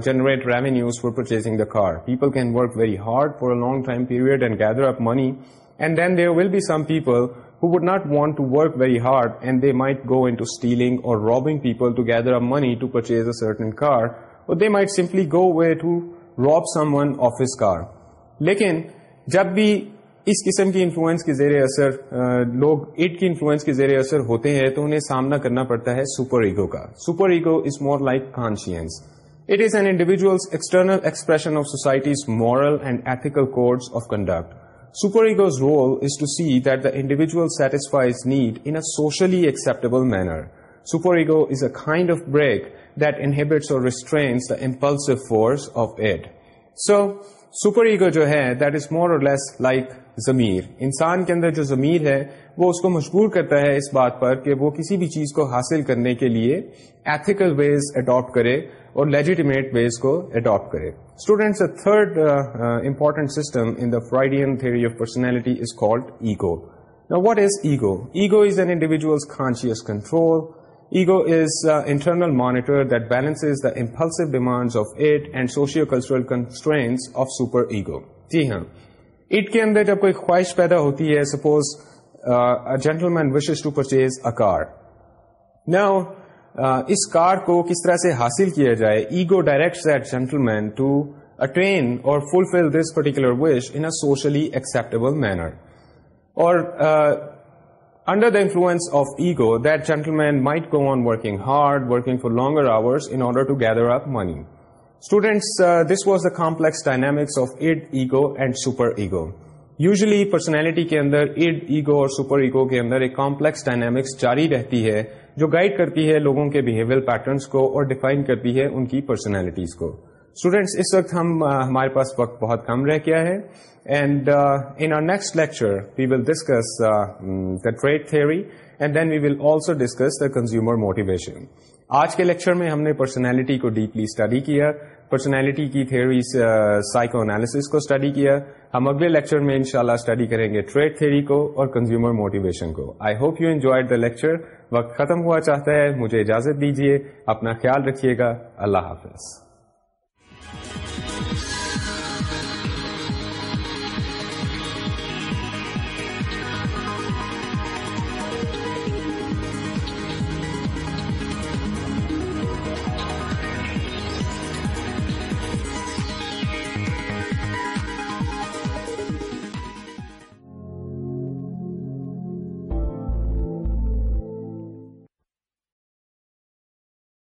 generate revenues for purchasing the car people can work very hard long time period and gather up money and then there will be some people who would not want to work very hard and they might go into stealing or people people to gather up money to purchase certain car or they might simply go away to rob someone his car لیکن جب بھی اس قسم کی انفلوئنس کے زیر اثر لوگ ایٹ کی انفلوئنس کے زیر اثر ہوتے ہیں تو انہیں سامنا کرنا پڑتا ہے سپر ایگو کا superego is more like conscience it is an individual's external expression of society's moral and ethical codes of conduct superego's role is to see that the individual satisfies need in socially acceptable manner superego is a kind of brake that inhibits or restrains the impulsive force of id so superego جو ہے that is more or less like ضمیر انسان کے اندر جو ضمیر ہے وہ اس کو مجبور کرتا ہے اس بات پر کہ وہ کسی بھی چیز کو حاصل کرنے کے لیے ایتھیکل ویز اڈاپٹ کرے اور لیجیٹیمیٹ ویز کو اڈاپٹ کرے students third important system in the Freudian theory of personality is called ego Now, what is ego? Ego is an individual's conscious control. Ego is an uh, internal monitor that balances the impulsive demands of it and socio-cultural constraints of superego. Yes, id کے اندر جب کوئی خواہش پیدا ہوتی ہے suppose gentleman wishes to purchase a car نہ اس کار کو کس طرح سے حاصل کیا جائے ego direct that gentleman to attain or fulfil this particular wish in socially acceptable manner or under the influence of ego that gentleman might go on working hard working for longer hours in order to gather up money students this was the complex dynamics of id ego and superego usually personality کے اندر ایڈ ایگو اور سپر ایگو کے اندر ایک کامپلیکس ڈائنمکس جاری رہتی ہے جو گائڈ کرتی ہے لوگوں کے بہیویئر پیٹرنس کو اور ڈیفائن کرتی ہے ان کی پرسنالٹیز کو اسٹوڈینٹس اس وقت ہم ہمارے پاس وقت بہت کم رہ گیا ہے and in next lecture we will discuss the trait theory and then we will also discuss the consumer motivation آج کے لیکچر میں ہم نے پرسنالٹی کو ڈیپلی اسٹڈی کیا پرسنالٹی کی تھیوریز سائیکو انالیسس کو اسٹڈی کیا ہم اگلے لیکچر میں انشاءاللہ شاء اسٹڈی کریں گے ٹریڈ تھیوری کو اور کنزیومر موٹیویشن کو I hope you enjoy lecture وقت ختم ہوا چاہتا ہے مجھے اجازت دیجیے اپنا خیال رکھیے گا اللہ حافظ